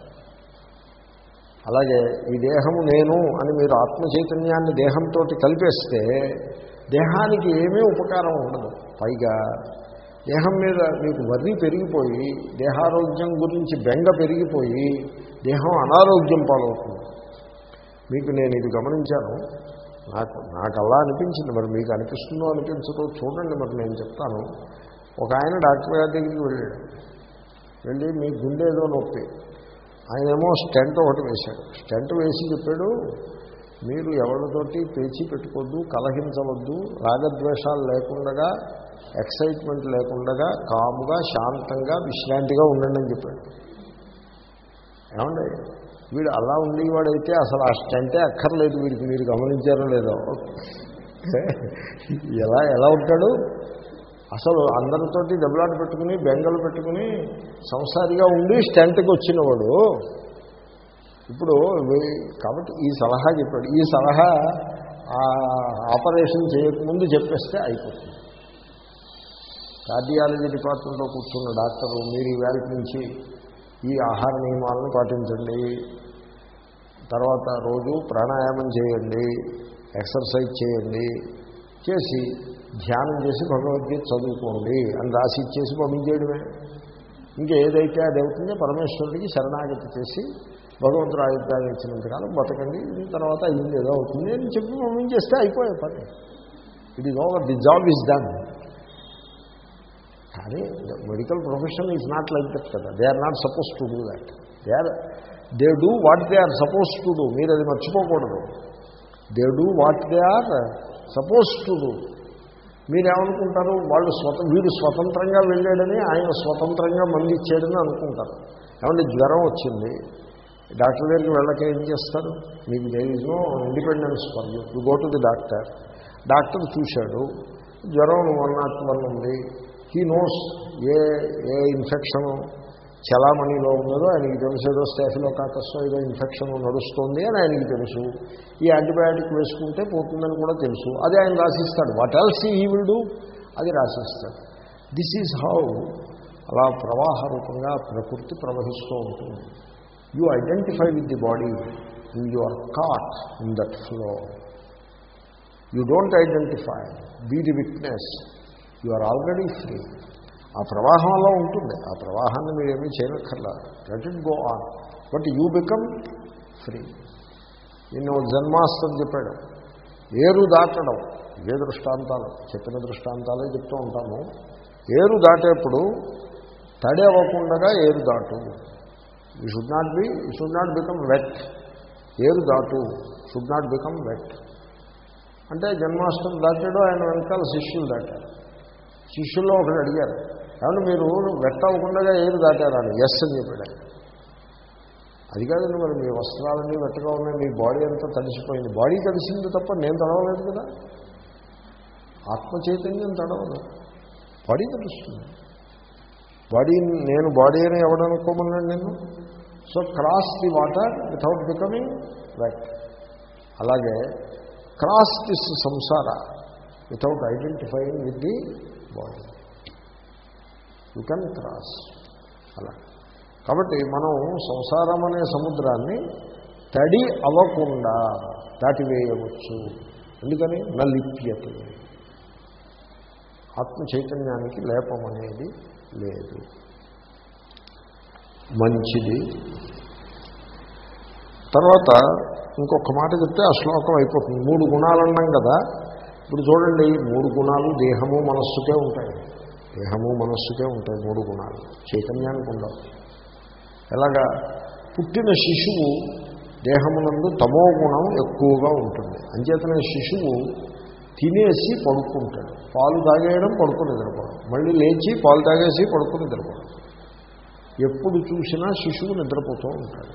అలాగే ఈ దేహము నేను అని మీరు ఆత్మ చైతన్యాన్ని దేహంతో కలిపేస్తే దేహానికి ఏమీ ఉపకారం ఉండదు. పైగా దేహం మీద మీకు వర్రి పెరిగిపోయి దేహారోగ్యం గురించి బెంగ పెరిగిపోయి దేహం అనారోగ్యం పాలవుతుంది. మీకు నేను ఇది గమనించాను. నాకు నాకు అలా అనిపించింది. మరి మీకు అనిపిస్తుందో అనిపించదో చూడండి. మరి నేను చెప్తాను. ఒక ఆయన డాక్టర్ గారి దగ్గరికి వెళ్ళాడు. వెళ్ళి మీ గుండె ఏదో నొప్పి. ఆయనేమో స్టెంట్ ఒకటి వేశాడు. స్టెంట్ వేసి చెప్పాడు మీరు ఎవరితోటి పేచి పెట్టుకోవద్దు కలహించవద్దు రాగద్వేషాలు లేకుండా ఎక్సైట్మెంట్ లేకుండా కాముగా శాంతంగా విశ్రాంతిగా ఉండండి అని చెప్పాడు. ఏమండి? వీడు అలా ఉండేవాడైతే అసలు ఆ స్టెంటే అక్కర్లేదు వీడికి మీరు గమనించారో లేదో. ఎలా ఎలా ఉంటాడు? అసలు అందరితోటి దెబ్బలాట పెట్టుకుని బెంగలు పెట్టుకుని సంసారిగా ఉండి స్టెంట్కి వచ్చినవాడు ఇప్పుడు కాబట్టి ఈ సలహా చెప్పాడు. ఈ సలహా ఆపరేషన్ చేయకముందు చెప్పేస్తే అయిపోతుంది. కార్డియాలజీ డిపార్ట్మెంట్లో కూర్చున్న డాక్టరు మీరు ఈ నుంచి ఈ ఆహార నియమాలను పాటించండి. తర్వాత రోజు ప్రాణాయామం చేయండి ఎక్సర్సైజ్ చేయండి చేసి ధ్యానం చేసి భగవద్గీత చదువుకోండి అని రాసి ఇచ్చేసి పంపించేయడమే. ఇంకా ఏదైతే అది అవుతుందో పరమేశ్వరుడికి శరణాగతి చేసి భగవంతుడు ఆయుధాలు ఇచ్చినంతకాలం బతకండి తర్వాత అయింది ఏదో అవుతుంది అని చెప్పి పంపించేస్తే అయిపోయే పని. It is over the job is done కానీ medical profession is not like that కదా. They are not suppose to do that they are they do what they are suppose to do మీరు అది మర్చిపోకూడదు. They do what they are suppose to do మీరేమనుకుంటారు? వాళ్ళు స్వత వీడు స్వతంత్రంగా వెళ్ళాడని ఆయన స్వతంత్రంగా మంది ఇచ్చాడని అనుకుంటారు. ఏమంటే జ్వరం వచ్చింది. డాక్టర్ దగ్గరికి వెళ్ళక ఏం చేస్తారు? మీకు there is no independence for you you go to the doctor doctor చూశాడు. జ్వరం వన్ నాట్ వన్ ఉంది he knows A A infection చలామణిలో ఉన్నదో ఆయనకి తెలుసు. ఏదో స్టేషన్లో కాకస్తో ఏదో ఇన్ఫెక్షన్ నడుస్తుంది అని ఆయనకి తెలుసు. ఈ యాంటీబయాటిక్ వేసుకుంటే పోతుందని కూడా తెలుసు. అదే ఆయన రాసిస్తాడు. What else he will do అది రాసిస్తాడు. దిస్ ఈజ్ హౌ అలా ప్రవాహ రూపంగా ప్రకృతి ప్రవహిస్తూ ఉంటుంది. You identify with the body and you are caught in that flow you don't identify be the witness you are already free ఆ ప్రవాహంలో ఉంటుంది. ఆ ప్రవాహాన్ని మీరు ఏమీ చేయనక్కర్లా let it go on but you become free నిన్న జన్మాస్తం చెప్పాడు. ఏరు దాటడం. ఏ దృష్టాంతాలు? చెప్పిన దృష్టాంతాలే చెప్తూ ఉంటాము. ఏరు దాటేప్పుడు తడి అవ్వకుండా ఏరు దాటు. You should not be you should not become wet ఏరు దాటు షుడ్ నాట్ బికమ్ వెట్ అంటే జన్మాష్టం దాటాడు ఆయన వెనకాల శిష్యులు దాటారు. శిష్యుల్లో ఒకరు అడిగారు కాబట్టి మీరు వెట్ అవ్వకుండా ఏరు దాటారని? అని ఎస్ అని చెప్పాడు అది కాదండి మరి మీ వస్త్రాలన్నీ వెట్టగా ఉన్నాయి మీ బాడీ అంతా తడిసిపోయింది. బాడీ తడిసింది తప్ప నేను తడవలేదు కదా. ఆత్మ చైతన్యం తడవదు. బాడీ తడుస్తుంది. బాడీ నేను బాడీ అని ఎవడనుకోమన్నాడు నేను so cross the water without becoming wet అలాగే cross this samsara without identifying with the body you can cross అలా. కాబట్టి మనం సంసారం అనే సముద్రాన్ని తడి అవ్వకుండా దాటివేయవచ్చు. ఎందుకని? నలిప్యత. ఆత్మ చైతన్యానికి లేపం అనేది లేదు. మంచిది. తర్వాత ఇంకొక మాట చెప్తే ఆ శ్లోకం అయిపోతుంది. మూడు గుణాలు అన్నాం కదా. ఇప్పుడు చూడండి మూడు గుణాలు దేహము మనస్సుకే ఉంటాయి. దేహము మనస్సుకే ఉంటాయి మూడు గుణాలు. చైతన్యానికి ఉండవు. ఎలాగా? పుట్టిన శిశువు దేహమునందు తమో గుణం ఎక్కువగా ఉంటుంది. అంచేతనే శిశువు తినేసి పడుకుంటాడు. పాలు తాగేయడం పడుకుని నిద్రపోవడం మళ్ళీ లేచి పాలు తాగేసి పడుకుని నిద్రపోవడం ఎప్పుడు చూసినా శిశువు నిద్రపోతూ ఉంటాడు.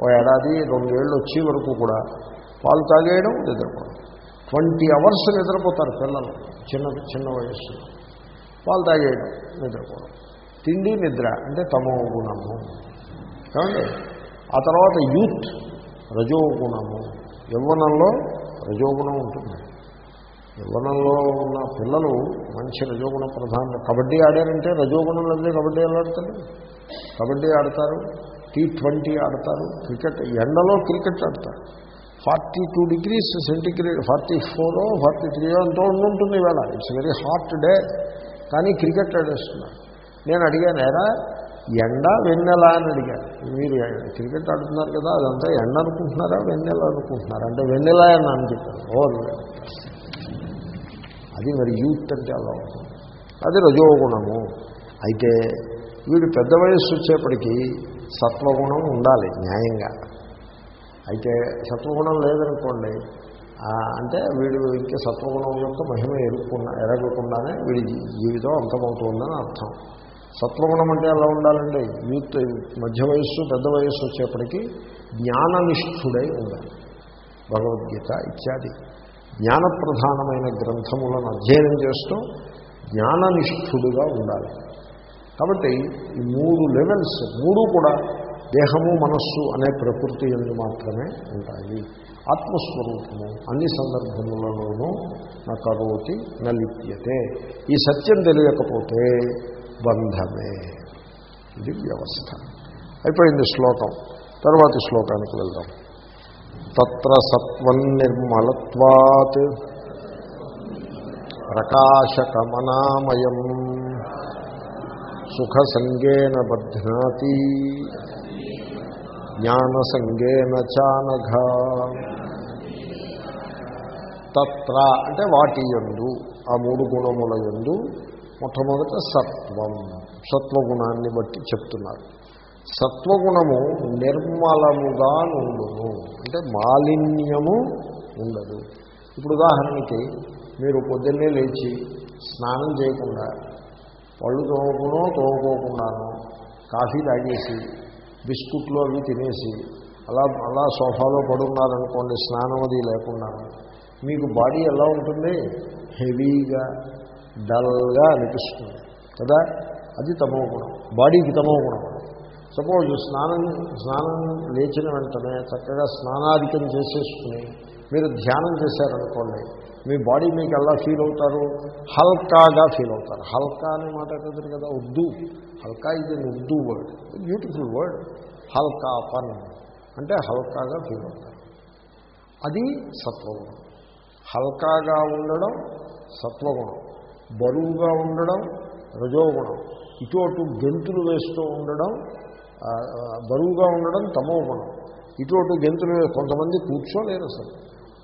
ఓ ఏడాది రెండేళ్ళు వచ్చే వరకు కూడా పాలు తాగేయడం నిద్రపోవడం ట్వంటీ అవర్స్ నిద్రపోతారు పిల్లలు చిన్న చిన్న వయస్సులో. పాలు తాగేయడం నిద్రపోవడం తిండి నిద్ర అంటే తమో గుణము. ఏమండి? ఆ తర్వాత యూత్ రజోగుణము. యవ్వనంలో రజోగుణం ఉంటుంది. యవ్వనంలో ఉన్న పిల్లలు మంచి రజోగుణ ప్రధాన. కబడ్డీ ఆడారంటే రజోగుణం అంటే కబడ్డీ ఎలా ఆడతారు కబడ్డీ ఆడతారు టీ ట్వంటీ ఆడతారు క్రికెట్ ఎండలో క్రికెట్ ఆడతారు. Forty two degrees centigrade forty four forty త్రీయో ఎంతో ఉంటుంది ఇవాళ ఇట్స్ వెరీ హాట్ డే. కానీ క్రికెట్ ఆడేస్తున్నారు. నేను అడిగాను ఎరా ఎండ వెన్నెల అని అడిగాను. మీరు క్రికెట్ ఆడుతున్నారు కదా అదంతా ఎండ అనుకుంటున్నారా వెన్నెల అనుకుంటున్నారా? అంటే వెన్నెల అని అని చెప్పాను ఓ అది మరి యూత్ అంటే అలా ఉంటుంది. అది రజోగుణము. అయితే వీడు పెద్ద వయస్సు వచ్చేప్పటికీ సత్వగుణం ఉండాలి న్యాయంగా. అయితే సత్వగుణం లేదనుకోండి అంటే వీడు ఇంకా సత్వగుణం యొక్క మహిమ ఎరుక్కున్న ఎరగకుండానే వీడి జీవితం అంతమవుతుందని అర్థం. సత్వగుణం అంటే ఎలా ఉండాలండి. యూత్ మధ్య వయస్సు పెద్ద వయస్సు వచ్చేప్పటికీ జ్ఞాననిష్ఠుడై ఉండాలి. భగవద్గీత ఇత్యాది. జ్ఞానప్రధానమైన గ్రంథములను అధ్యయనం చేస్తూ జ్ఞాననిష్ఠుడుగా ఉండాలి. కాబట్టి ఈ మూడు లెవెల్స్ మూడు కూడా దేహము మనస్సు అనే ప్రకృతి ఎందు మాత్రమే ఉంటాయి. ఆత్మస్వరూపము అన్ని సందర్భములలోనూ నా కరోతి నలిప్యతే. ఈ సత్యం తెలియకపోతే బంధమే. ఇది వ్యవస్థ. అయిపోయింది శ్లోకం. తర్వాతి శ్లోకానికి వెళ్దాం. తత్ర సత్వం నిర్మలత్వాత్ ప్రకాశకమనామయం. సుఖసంగేన బధ్నాతి జ్ఞానసంగేన చానఘ. తత్ర అంటే వాటి యందు ఆ మూడు గుణముల యందు మొట్టమొదట సత్వం సత్వగుణాన్ని బట్టి చెప్తున్నారు. సత్వగుణము నిర్మలముగా నుండును అంటే మాలిన్యము ఉండదు. ఇప్పుడు ఉదాహరణకి మీరు పొద్దున్నే లేచి స్నానం చేయకుండా పళ్ళు తోముకునో తోముకోకుండాను కాఫీ తాగేసి బిస్కుట్లు అవి తినేసి అలా అలా సోఫాలో పడున్నారనుకోండి స్నానం అది లేకుండా మీకు బాడీ ఎలా ఉంటుంది? హెవీగా డల్గా అనిపిస్తుంది. కదా? అది తమో గుణం బాడీకి తమో గుణం సపోజ్ స్నానం స్నానం లేచిన వెంటనే చక్కగా స్నానాధికం చేసేసుకుని మీరు ధ్యానం చేశారనుకోండి మీ బాడీ మీకు ఎలా ఫీల్ అవుతారు? హల్కాగా ఫీల్ అవుతారు. హల్కా అనే మాట ఎక్కదు కదా? ఉర్దూ. హల్కా ఇది ఉర్దూ వర్డ్ బ్యూటిఫుల్ వర్డ్ హల్కా పన్. అంటే హల్కాగా ఫీల్ అవుతారు. అది సత్వగుణం. హల్కాగా ఉండడం సత్వగుణం. బరువుగా ఉండడం రజోగుణం. ఇటు అటు గెంతులు వేస్తూ ఉండడం బరువుగా ఉండడం తమో గుణం ఇటువంటి గెంతులు కొంతమంది కూర్చోలేరు అసలు.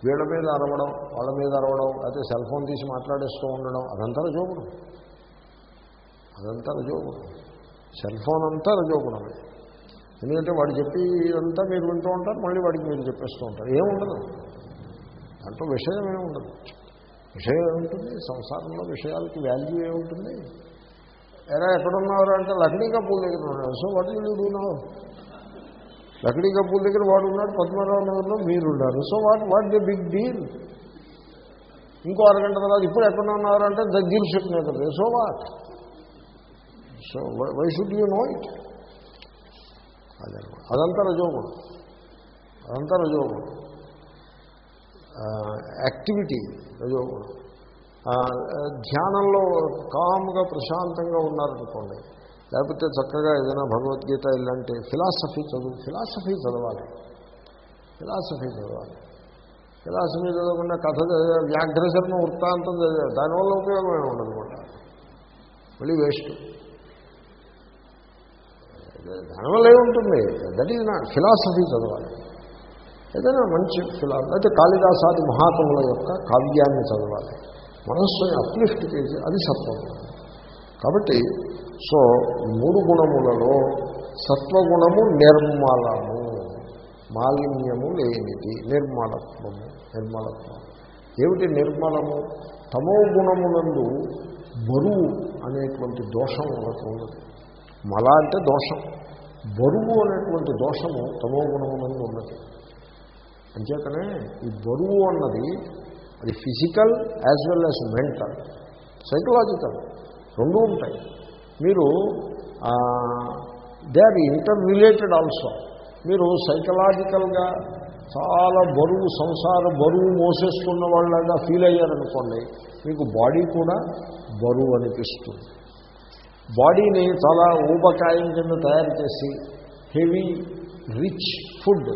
వీళ్ళ మీద అరవడం వాళ్ళ మీద అరవడం అయితే సెల్ ఫోన్ తీసి మాట్లాడేస్తూ ఉండడం అదంతా రజోగుణం. అదంతా రజోగుణం. సెల్ ఫోన్ అంతా రజోగుణమే. ఎందుకంటే వాడు చెప్పి అంతా మీరు వింటూ ఉంటారు మళ్ళీ వాడికి మీరు చెప్పేస్తూ ఉంటారు. ఏముండదు దాంట్లో విషయం ఏముండదు విషయం ఏముంటుంది సంసారంలో విషయాలకి వాల్యూ ఏముంటుంది ఎరా ఎక్కడున్నారు అంటే లక్డీ కపూర్ దగ్గర ఉన్నాడు so what you do know Lakdikapul దగ్గర వాడు ఉన్నాడు పద్మనాభ నగర్లో మీరు ఉన్నారు. So what what the big deal ఇంకో అరగంట తర్వాత ఇప్పుడు ఎక్కడ ఉన్నారు అంటే దగ్గర చెప్పిన so what so why should you know it అదంతా రజోగుణం. అదంతా రజోగుణం. Uh, యాక్టివిటీ రజోగుణం. ధ్యానంలో కామ్గా ప్రశాంతంగా ఉన్నారనుకోండి లేకపోతే చక్కగా ఏదైనా భగవద్గీత ఇలాంటి ఫిలాసఫీ చదువు ఫిలాసఫీ చదవాలి. ఫిలాసఫీ చదవాలి. ఫిలాసఫీ చదవకుండా కథ చదివే వ్యాఘ్రశర్మ వృత్తాంతం చదివా దానివల్ల ఉపయోగం ఏమి ఉండదు మళ్ళీ వేస్ట్. దానివల్ల ఏముంటుంది? దట్ ఈజ్ ఫిలాసఫీ చదవాలి. ఏదైనా మంచి ఫిలా అయితే కాళిదాసాది మహాకవుల యొక్క కావ్యాన్ని చదవాలి. మనస్సుని అప్లిఫ్ట్ చేసి అది సత్వం. కాబట్టి సో మూడు గుణములలో సత్వగుణము నిర్మలము. మాలిన్యము లేనిది నిర్మలత్వము నిర్మలత్వం. ఏమిటి నిర్మలము? తమో గుణమునందు బరువు అనేటువంటి దోషం ఒకటి ఉన్నది. మల అంటే దోషం. బరువు అనేటువంటి దోషము తమో గుణమునందు ఉన్నది. అంచేతనే ఈ బరువు అన్నది అది physical as well as mental psychological రెండు ఉంటాయి. మీరు they are interrelated also. మీరు సైకలాజికల్గా చాలా బరువు సంసార బరువు మోసేసుకున్న వాళ్ళగా ఫీల్ అయ్యారనుకోండి మీకు బాడీ కూడా బరువు అనిపిస్తుంది. బాడీని చాలా ఊబకాయం కింద తయారు చేసి heavy rich food.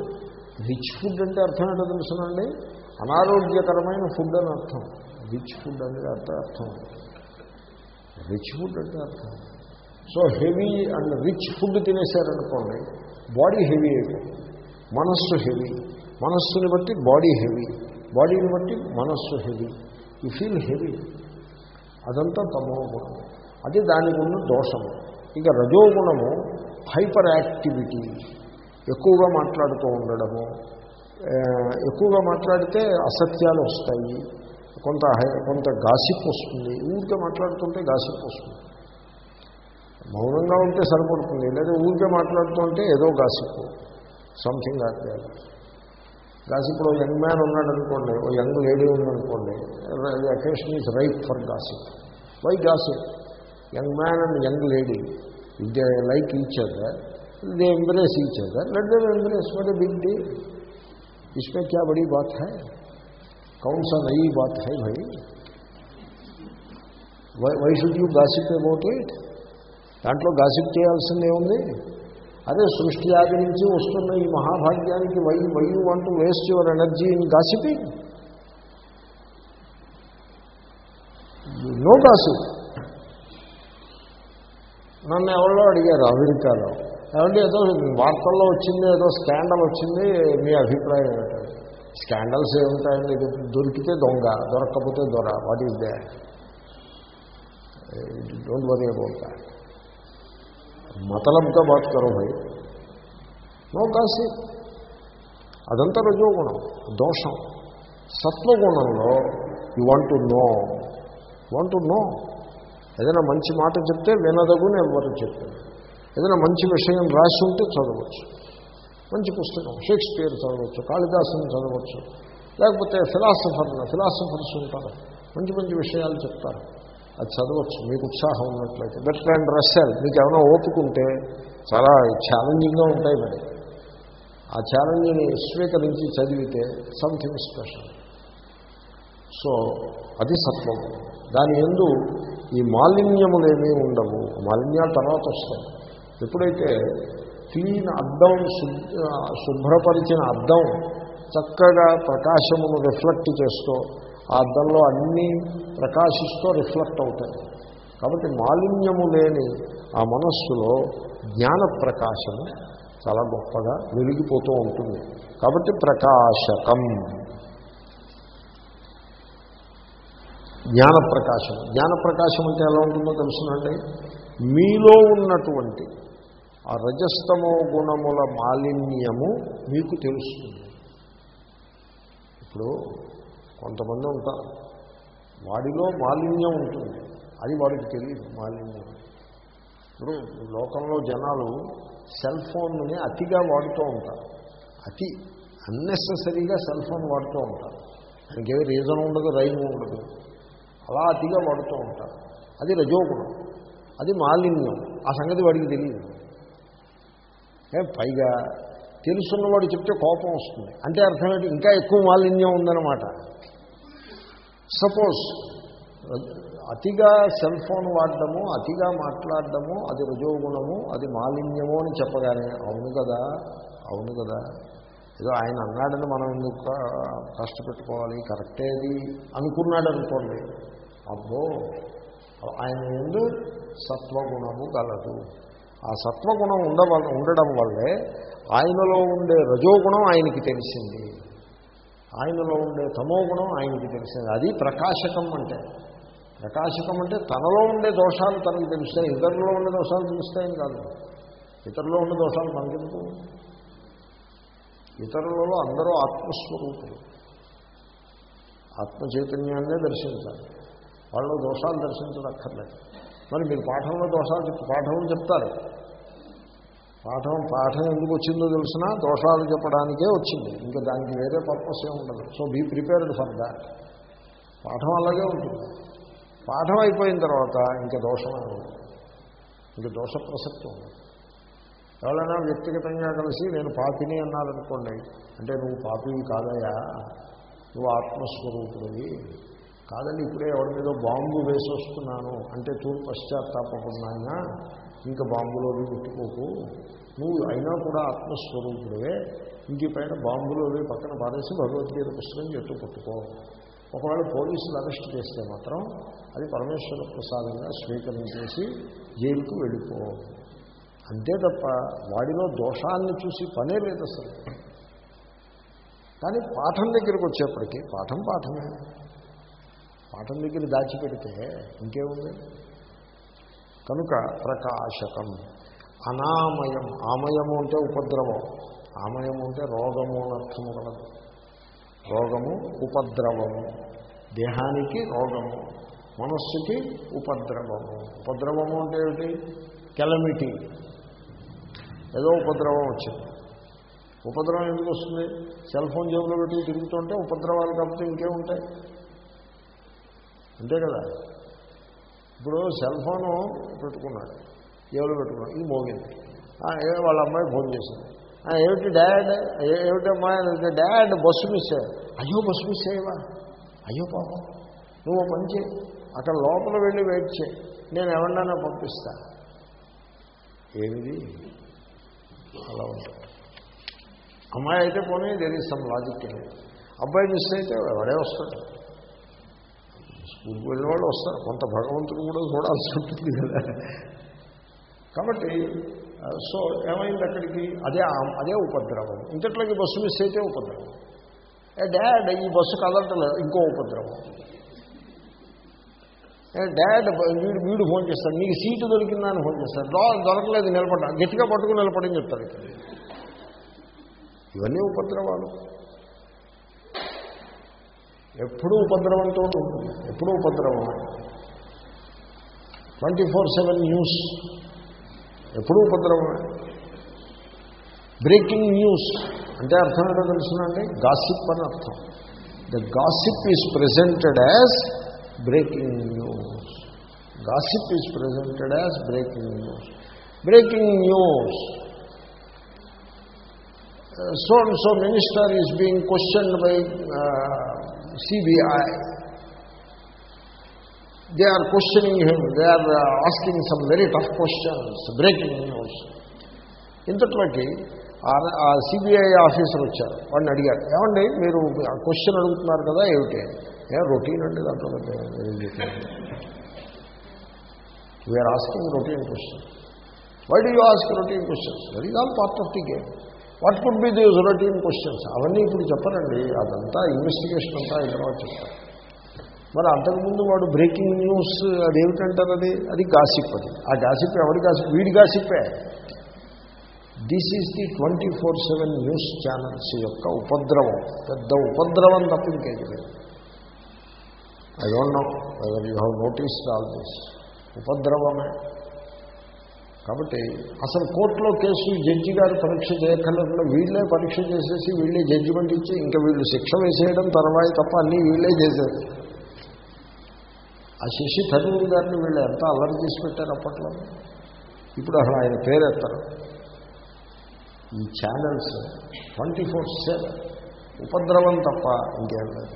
Rich food అంటే అర్థం ఏంటో తెలుసునండి? అనారోగ్యకరమైన ఫుడ్ అని అర్థం. రిచ్ ఫుడ్ అనేది అర్థం అర్థం. రిచ్ ఫుడ్ అంటే అర్థం. So heavy and rich food తినేశారనుకోండి body heavy అయిపోతుంది. మనస్సు హెవీ. మనస్సుని బట్టి బాడీ హెవీ. బాడీని బట్టి మనస్సు హెవీ. You feel heavy. అదంతా తమో గుణం అది దానికి ఉన్న దోషము ఇక రజోగుణము హైపర్ యాక్టివిటీ. ఎక్కువగా మాట్లాడుతూ ఉండడము ఎక్కువగా మాట్లాడితే అసత్యాలు వస్తాయి. కొంత కొంత గాసిప్ వస్తుంది. ఊరికే మాట్లాడుతుంటే గాసిప్ వస్తుంది. మౌనంగా ఉంటే సరిపడుతుంది. లేదా ఊరికే మాట్లాడుతుంటే ఏదో గాసిప్ సంథింగ్ అంటే గాసిప్ యంగ్ మ్యాన్ ఉన్నాడు అనుకోండి ఓ యంగ్ లేడీ ఉందనుకోండి occasion is right for gossip. Why gossip? Young man and young lady ఇది లైక్ ఈచ్ అదే ఇది embrace each other. Let them embrace what big deal इसमें क्या बड़ी बात है कौन सा नई बात है भाई why should you gossip about it దాంట్లో గాసిప్ చేయాల్సిందే ఉంది అదే సృష్టి ఆది నుంచి వస్తున్న ఈ మహాభాగ్యానికి why why you want to waste your energy in gossiping no gossip నన్ను ఎవరో అడిగారు అమెరికాలో ఏమంటే ఏదో వార్తల్లో వచ్చింది ఏదో స్కాండల్ వచ్చింది మీ అభిప్రాయం ఏమిటో? స్కాండల్స్ ఏముంటాయండి? దొరికితే దొంగ దొరకకపోతే దొర what is they don't worry about that మతలంతో బాత్ కరో భయ్ నో కాసి. అదంతా రజోగుణం దోషం. సత్వగుణంలో you want to know want to know ఏదైనా మంచి మాట చెప్తే వినదగుని ఎవరు చెప్తారు ఏదైనా మంచి విషయం రాసి ఉంటే చదవచ్చు. మంచి పుస్తకం షేక్స్పియర్ చదవచ్చు కాళిదాసుని చదవచ్చు లేకపోతే ఫిలాసఫర్ ఫిలాసఫర్స్ ఉంటారు. మంచి మంచి విషయాలు చెప్తారు. అది చదవచ్చు మీకు ఉత్సాహం ఉన్నట్లయితే. బెటర్ అండ్ రస్సెల్ మీకు ఏమైనా ఓపుకుంటే చాలా ఛాలెంజింగ్గా ఉంటాయి మరి. ఆ ఛాలెంజ్ని స్వీకరించి చదివితే సంథింగ్ స్పెషల్ సో అది సత్వం. దాని ఎందు ఈ మాలిన్యములేమీ ఉండవు. మాలిన్యాలు తర్వాత వస్తాయి. ఎప్పుడైతే క్లీన్ అద్దం శుభ్రపరిచిన అద్దం చక్కగా ప్రకాశమును రిఫ్లెక్ట్ చేస్తూ ఆ అద్దంలో అన్నీ ప్రకాశిస్తూ రిఫ్లెక్ట్ అవుతాయి. కాబట్టి మాలిన్యము లేని ఆ మనస్సులో జ్ఞాన ప్రకాశము చాలా గొప్పగా వెలిగిపోతూ ఉంటుంది. కాబట్టి ప్రకాశకం. జ్ఞాన ప్రకాశం. జ్ఞాన ప్రకాశం అంటే ఎలా ఉంటుందో తెలుసునండి? మీలో ఉన్నటువంటి ఆ రజస్తమో గుణముల మాలిన్యము మీకు తెలుస్తుంది. ఇప్పుడు కొంతమంది ఉంటారు వాడిలో మాలిన్యం ఉంటుంది. అది వాడికి తెలియదు మాలిన్యం. ఇప్పుడు లోకంలో జనాలు సెల్ ఫోన్ని అతిగా వాడుతూ ఉంటారు. అతి అన్నెసెసరీగా సెల్ ఫోన్ వాడుతూ ఉంటారు. దానికి రీజన్ ఉండదు రైన్ ఉండదు. అలా అతిగా వాడుతూ ఉంటారు. అది రజోగుణం అది మాలిన్యం. ఆ సంగతి వాడికి తెలియదు. పైగా తెలుసున్నవాడు చెప్తే కోపం వస్తుంది. అంటే అర్థమేంటి ఇంకా ఎక్కువ మాలిన్యం ఉందన్నమాట. సపోజ్ అతిగా సెల్ ఫోన్ వాడడము అతిగా మాట్లాడడము అది రజోగుణము అది మాలిన్యము అని చెప్పగానే అవును కదా అవును కదా. ఏదో ఆయన అన్నాడని మనం ఎందుకు కష్టపెట్టుకోవాలి కరెక్టేది అనుకున్నాడు అనుకోండి. అబ్బో ఆయన ఎందు సత్వగుణము గలదు ఆ సత్వగుణం ఉండవ ఉండడం వల్లే ఆయనలో ఉండే రజోగుణం ఆయనకి తెలిసింది. ఆయనలో ఉండే తమోగుణం ఆయనకి తెలిసింది. అది ప్రకాశకం అంటే. ప్రకాశకం అంటే తనలో ఉండే దోషాలు తనకు తెలుస్తాయి. ఇతరులో ఉండే దోషాలు తెలుస్తాయని కాదు. ఇతరులో ఉండే దోషాలు మనకెందుకు ఇతరులలో అందరూ ఆత్మస్వరూపులు. ఆత్మ చైతన్యాన్నే దర్శించాలి. వాళ్ళు దోషాలు దర్శించడం అక్కర్లేదు మరి మీరు పాఠంలో దోషాలు పాఠం చెప్తారు. పాఠం పాఠం ఎందుకు వచ్చిందో తెలిసినా దోషాలు చెప్పడానికే వచ్చింది. ఇంకా దానికి వేరే పర్పస్ ఏమి ఉండదు. So be prepared for that పాఠం అలాగే ఉంటుంది. పాఠం అయిపోయిన తర్వాత ఇంకా దోషం ఉండదు. ఇంకా దోష ప్రసక్తి ఉండదు. ఎవరైనా వ్యక్తిగతంగా కలిసి నేను పాపిని అన్నారనుకోండి అంటే నువ్వు పాపివి కాదయా నువ్వు ఆత్మస్వరూపుడివి. కాదండి ఇప్పుడే ఎవరి మీద బాంబు వేసి వస్తున్నాను అంటే తూర్పు పశ్చాత్తాపకున్నాయినా ఇంకా బాంబులో ముట్టుకోకు. నువ్వు అయినా కూడా ఆత్మస్వరూపుడే. ఇంక పైన బాంబులు అవి పక్కన పారేసి భగవద్గీత పుస్తకం చెట్టు పట్టుకో. ఒకవేళ పోలీసులు అరెస్ట్ చేస్తే మాత్రం అది పరమేశ్వర ప్రసాదంగా స్వీకరించేసి జైలుకు వెళ్ళిపో. అంతే తప్ప వాడిలో దోషాన్ని చూసి పనే లేదు అసలు. కానీ పాఠం దగ్గరికి వచ్చేప్పటికీ పాఠం పాఠమే. పాఠం దగ్గర దాచిపెడితే ఇంకేముంది? కనుక ప్రకాశకం. అనామయం. ఆమయము అంటే ఉపద్రవం. ఆమయము అంటే రోగము అని అర్థము కలదు రోగము ఉపద్రవము. దేహానికి రోగము. మనస్సుకి ఉపద్రవము. ఉపద్రవము అంటే ఏమిటి? కెలమిటీ. ఏదో ఉపద్రవం వచ్చింది. ఉపద్రవం ఎందుకు వస్తుంది? సెల్ ఫోన్ జేబులో పెట్టి తిరుగుతుంటే ఉపద్రవాలు కాబట్టి ఇంకేముంటాయి? అంతే కదా. ఇప్పుడు సెల్ ఫోను పెట్టుకున్నాడు ఎవరు పెట్టుకున్నాడు ఇది మోగింది. ఏ వాళ్ళ అమ్మాయి ఫోన్ చేసింది. ఏమిటి డాడ్? ఏమిటమ్మా డాడ్ బస్సు మిస్ అయ్యో బస్సు మిస్ అయ్యవా? అయ్యో పాపం. నువ్వు మంచి అక్కడ లోపల వెళ్ళి వెయిట్ చేయి నేను ఎవరినైనా పంపిస్తా. ఏమిది? అలా ఉంటుంది అమ్మాయి అయితే పోనీ దేర్ ఈజ్ సమ్ లాజిక్ అబ్బాయి మిస్ అయితే ఎవడే వస్తాడు? స్కూల్కి వెళ్ళిన వాళ్ళు వస్తారు. కొంత భగవంతుడు కూడా చూడాల్సి ఉంటుంది కదా. కాబట్టి సో ఏమైంది అక్కడికి? అదే అదే ఉపద్రవం. ఇంతట్లోకి బస్సు మిస్ అయితే ఉపద్రవం. ఏ డాడ్ ఈ బస్సు కదలటలేదు ఇంకో ఉపద్రవం. ఏ డాడ్ వీడు వీడు ఫోన్ చేస్తాడు నీకు సీటు దొరికిందా అని ఫోన్ చేస్తాడు. దొరకలేదు నిలబడ్డా. గట్టిగా పట్టుకుని నిలబడని చెప్తాడు ఇక్కడ. ఇవన్నీ ఉపద్రవాలు. ఎప్పుడూ ఉపద్రవంతో ఉంటుంది. ఎప్పుడూ ఉపద్రవం. Twenty four seven news. ఎప్పుడూ ఉపద్రవమే. Breaking news. అంటే అర్థం ఏంటో తెలుసునండి? గాసిప్ అని అర్థం. The gossip is presented as breaking news gossip is presented as breaking news breaking news so and so minister is being questioned by CBI. They are questioning him. They are uh, asking some very tough questions. Breaking news. ఇంతట్లోకి ఆ CBI officer వచ్చారు వాడిని అడిగారు ఏమండి మీరు question అడుగుతున్నారు కదా ఏమిటి ఏ రొటీన్ అండి దాంట్లో we're asking routine question why do you ask routine questions that is all part of the game what could be these routine questions అవన్నీ ఇప్పుడు చెప్పరండి. అదంతా ఇన్వెస్టిగేషన్ అంతా ఈ చెప్తారు. మరి అంతకుముందు వాడు బ్రేకింగ్ న్యూస్ అదేమిటంటారు అది? అది గాసిప్ అది. ఆ గాసిప్ ఎవరి గాసిప్ వీడి గాసిప్పే this is the twenty four seven news channels యొక్క ఉపద్రవం. పెద్ద ఉపద్రవం తప్ప ఇంకేది లేదు. I don't know whether you have notice all this ఉపద్రవమే. కాబట్టి అసలు కోర్టులో కేసు జడ్జి గారు పరీక్ష చేయక్కర్లేకుండా వీళ్ళే పరీక్ష చేసేసి వీళ్ళే జడ్జిమెంట్ ఇచ్చి ఇంకా వీళ్ళు శిక్ష వేసేయడం తర్వాత తప్ప అన్నీ వీళ్ళే చేశారు. ఆ శశి థరూర్ గారిని వీళ్ళు ఎంత అల్లరి చేసి పెట్టారు అప్పట్లో? ఇప్పుడు అసలు ఆయన పేరెత్తారు ఈ ఛానల్స్ ట్వంటీ ఫోర్ సెవెన్ ఉపద్రవం తప్ప ఇంకేం లేదు.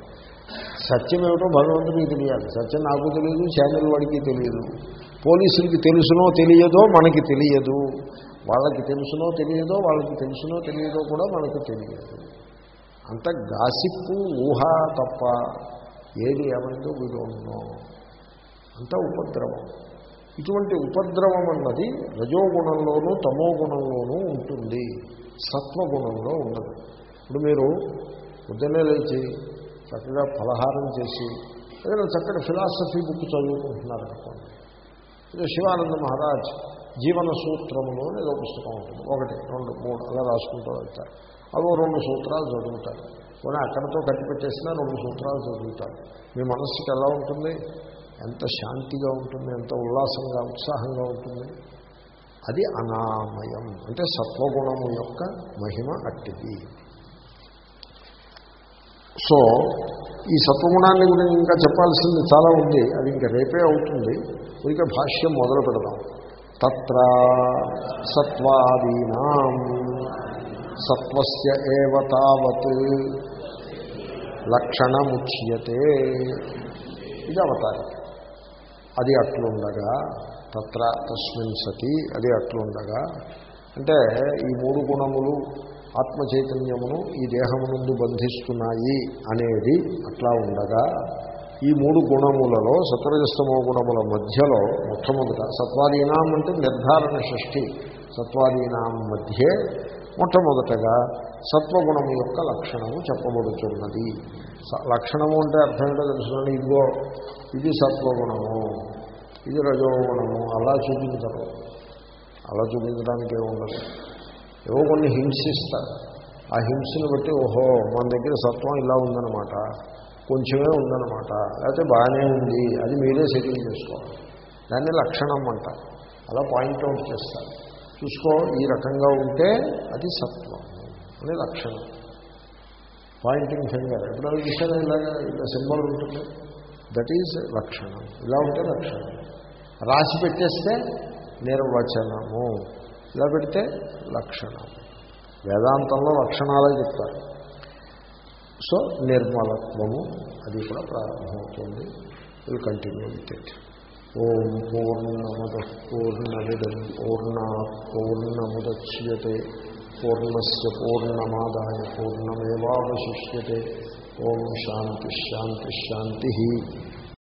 సత్యం ఏమిటో భగవంతుడికి తెలియాలి. సత్యం నాకు తెలియదు ఛానల్ వాడికి తెలియదు. పోలీసులకి తెలుసునో తెలియదో మనకి తెలియదు. వాళ్ళకి తెలుసునో తెలియదో వాళ్ళకి తెలుసునో తెలియదో కూడా మనకు తెలియదు. అంత గాసిప్పు ఊహ తప్ప ఏది ఏమైందో వీడు అంత ఉపద్రవం. ఇటువంటి ఉపద్రవం అన్నది రజోగుణంలోనూ తమో గుణంలోనూ ఉంటుంది. సత్వగుణంలో ఉండదు. ఇప్పుడు మీరు పొద్దున్నే లేచి చక్కగా ఫలహారం చేసి ఏదైనా చక్కటి ఫిలాసఫీ బుక్ చదువుకుంటున్నారు అనుకోండి శివానంద మహారాజ్ జీవన సూత్రములు అని ఏదో పుస్తకం ఉంటుంది. ఒకటి రెండు మూడు అలా రాసుకుంటూ వెళ్తారు. అవో రెండు సూత్రాలు చదువుతారు. పోనీ అక్కడితో కట్టిపెట్టేసినా రెండు సూత్రాలు చదువుతారు. మీ మనస్సుకి ఎలా ఉంటుంది? ఎంత శాంతిగా ఉంటుంది ఎంత ఉల్లాసంగా ఉత్సాహంగా ఉంటుంది? అది అనామయం. అంటే సత్వగుణము యొక్క మహిమ అట్టిది. సో ఈ సత్వగుణాన్ని గురించి ఇంకా చెప్పాల్సింది చాలా ఉంది. అది ఇంకా రేపే అవుతుంది. ఇక భాష్యం మొదలు పెడదాం. తత్ర సత్వాదీనా సత్వస్య ఏవ తావత్ లక్షణముచ్యతే. ఇది అవతారం. అది అట్లుండగా తత్ర తస్మిన్ సతి అది అట్లుండగా అంటే ఈ మూడు గుణములు ఆత్మ చైతన్యమును ఈ దేహమునందు బంధిస్తున్నాయి అనేది అట్లా ఉండగా ఈ మూడు గుణములలో సత్వరజస్తమో గుణముల మధ్యలో మొట్టమొదట సత్వాదీనాం అంటే నిర్ధారణ షష్ఠి. సత్వాదీనాం మధ్యే మొట్టమొదటగా సత్వగుణము యొక్క లక్షణము చెప్పబడుతున్నది. లక్షణము అంటే అర్థం ఏంటో తెలుసుకుని ఇదిగో ఇది సత్వగుణము ఇది రజోగుణము అలా చూపించరు. అలా చూపించడానికి ఏముండదు? ఏవో కొన్ని హింసిస్తారు ఆ హింసను బట్టి ఓహో మన దగ్గర సత్వం ఇలా ఉందన్నమాట కొంచెమే ఉందన్నమాట లేకపోతే బాగానే ఉంది అది మీరే సెటిల్ చేసుకోవాలి. దాన్ని లక్షణం అంటారు. అలా పాయింట్అవుట్ చేస్తారు. చూసుకో ఈ రకంగా ఉంటే అది సత్వం అనే లక్షణం. పాయింటింగ్ ఫింగర్ ఎప్పుడో విషయాలు ఇలాగా ఇలా సింబల్ ఉంటుంది? దట్ ఈజ్ లక్షణం. ఇలా ఉంటే లక్షణం. రాసి పెట్టేస్తే నిర్వచనము. ఇలా పెడితే లక్షణం. వేదాంతంలో లక్షణాలే చెప్తారు. సో నిర్మలత్వము అది కూడా ప్రారంభమవుతుంది. Will continue with it Om పూర్ణముద పూర్ణమిదం పూర్ణ పూర్ణముద్యతే పూర్ణస్ పూర్ణమాదాయ పూర్ణమేవాశిష్యతే ఓం శాంతి శాంతి శాంతి.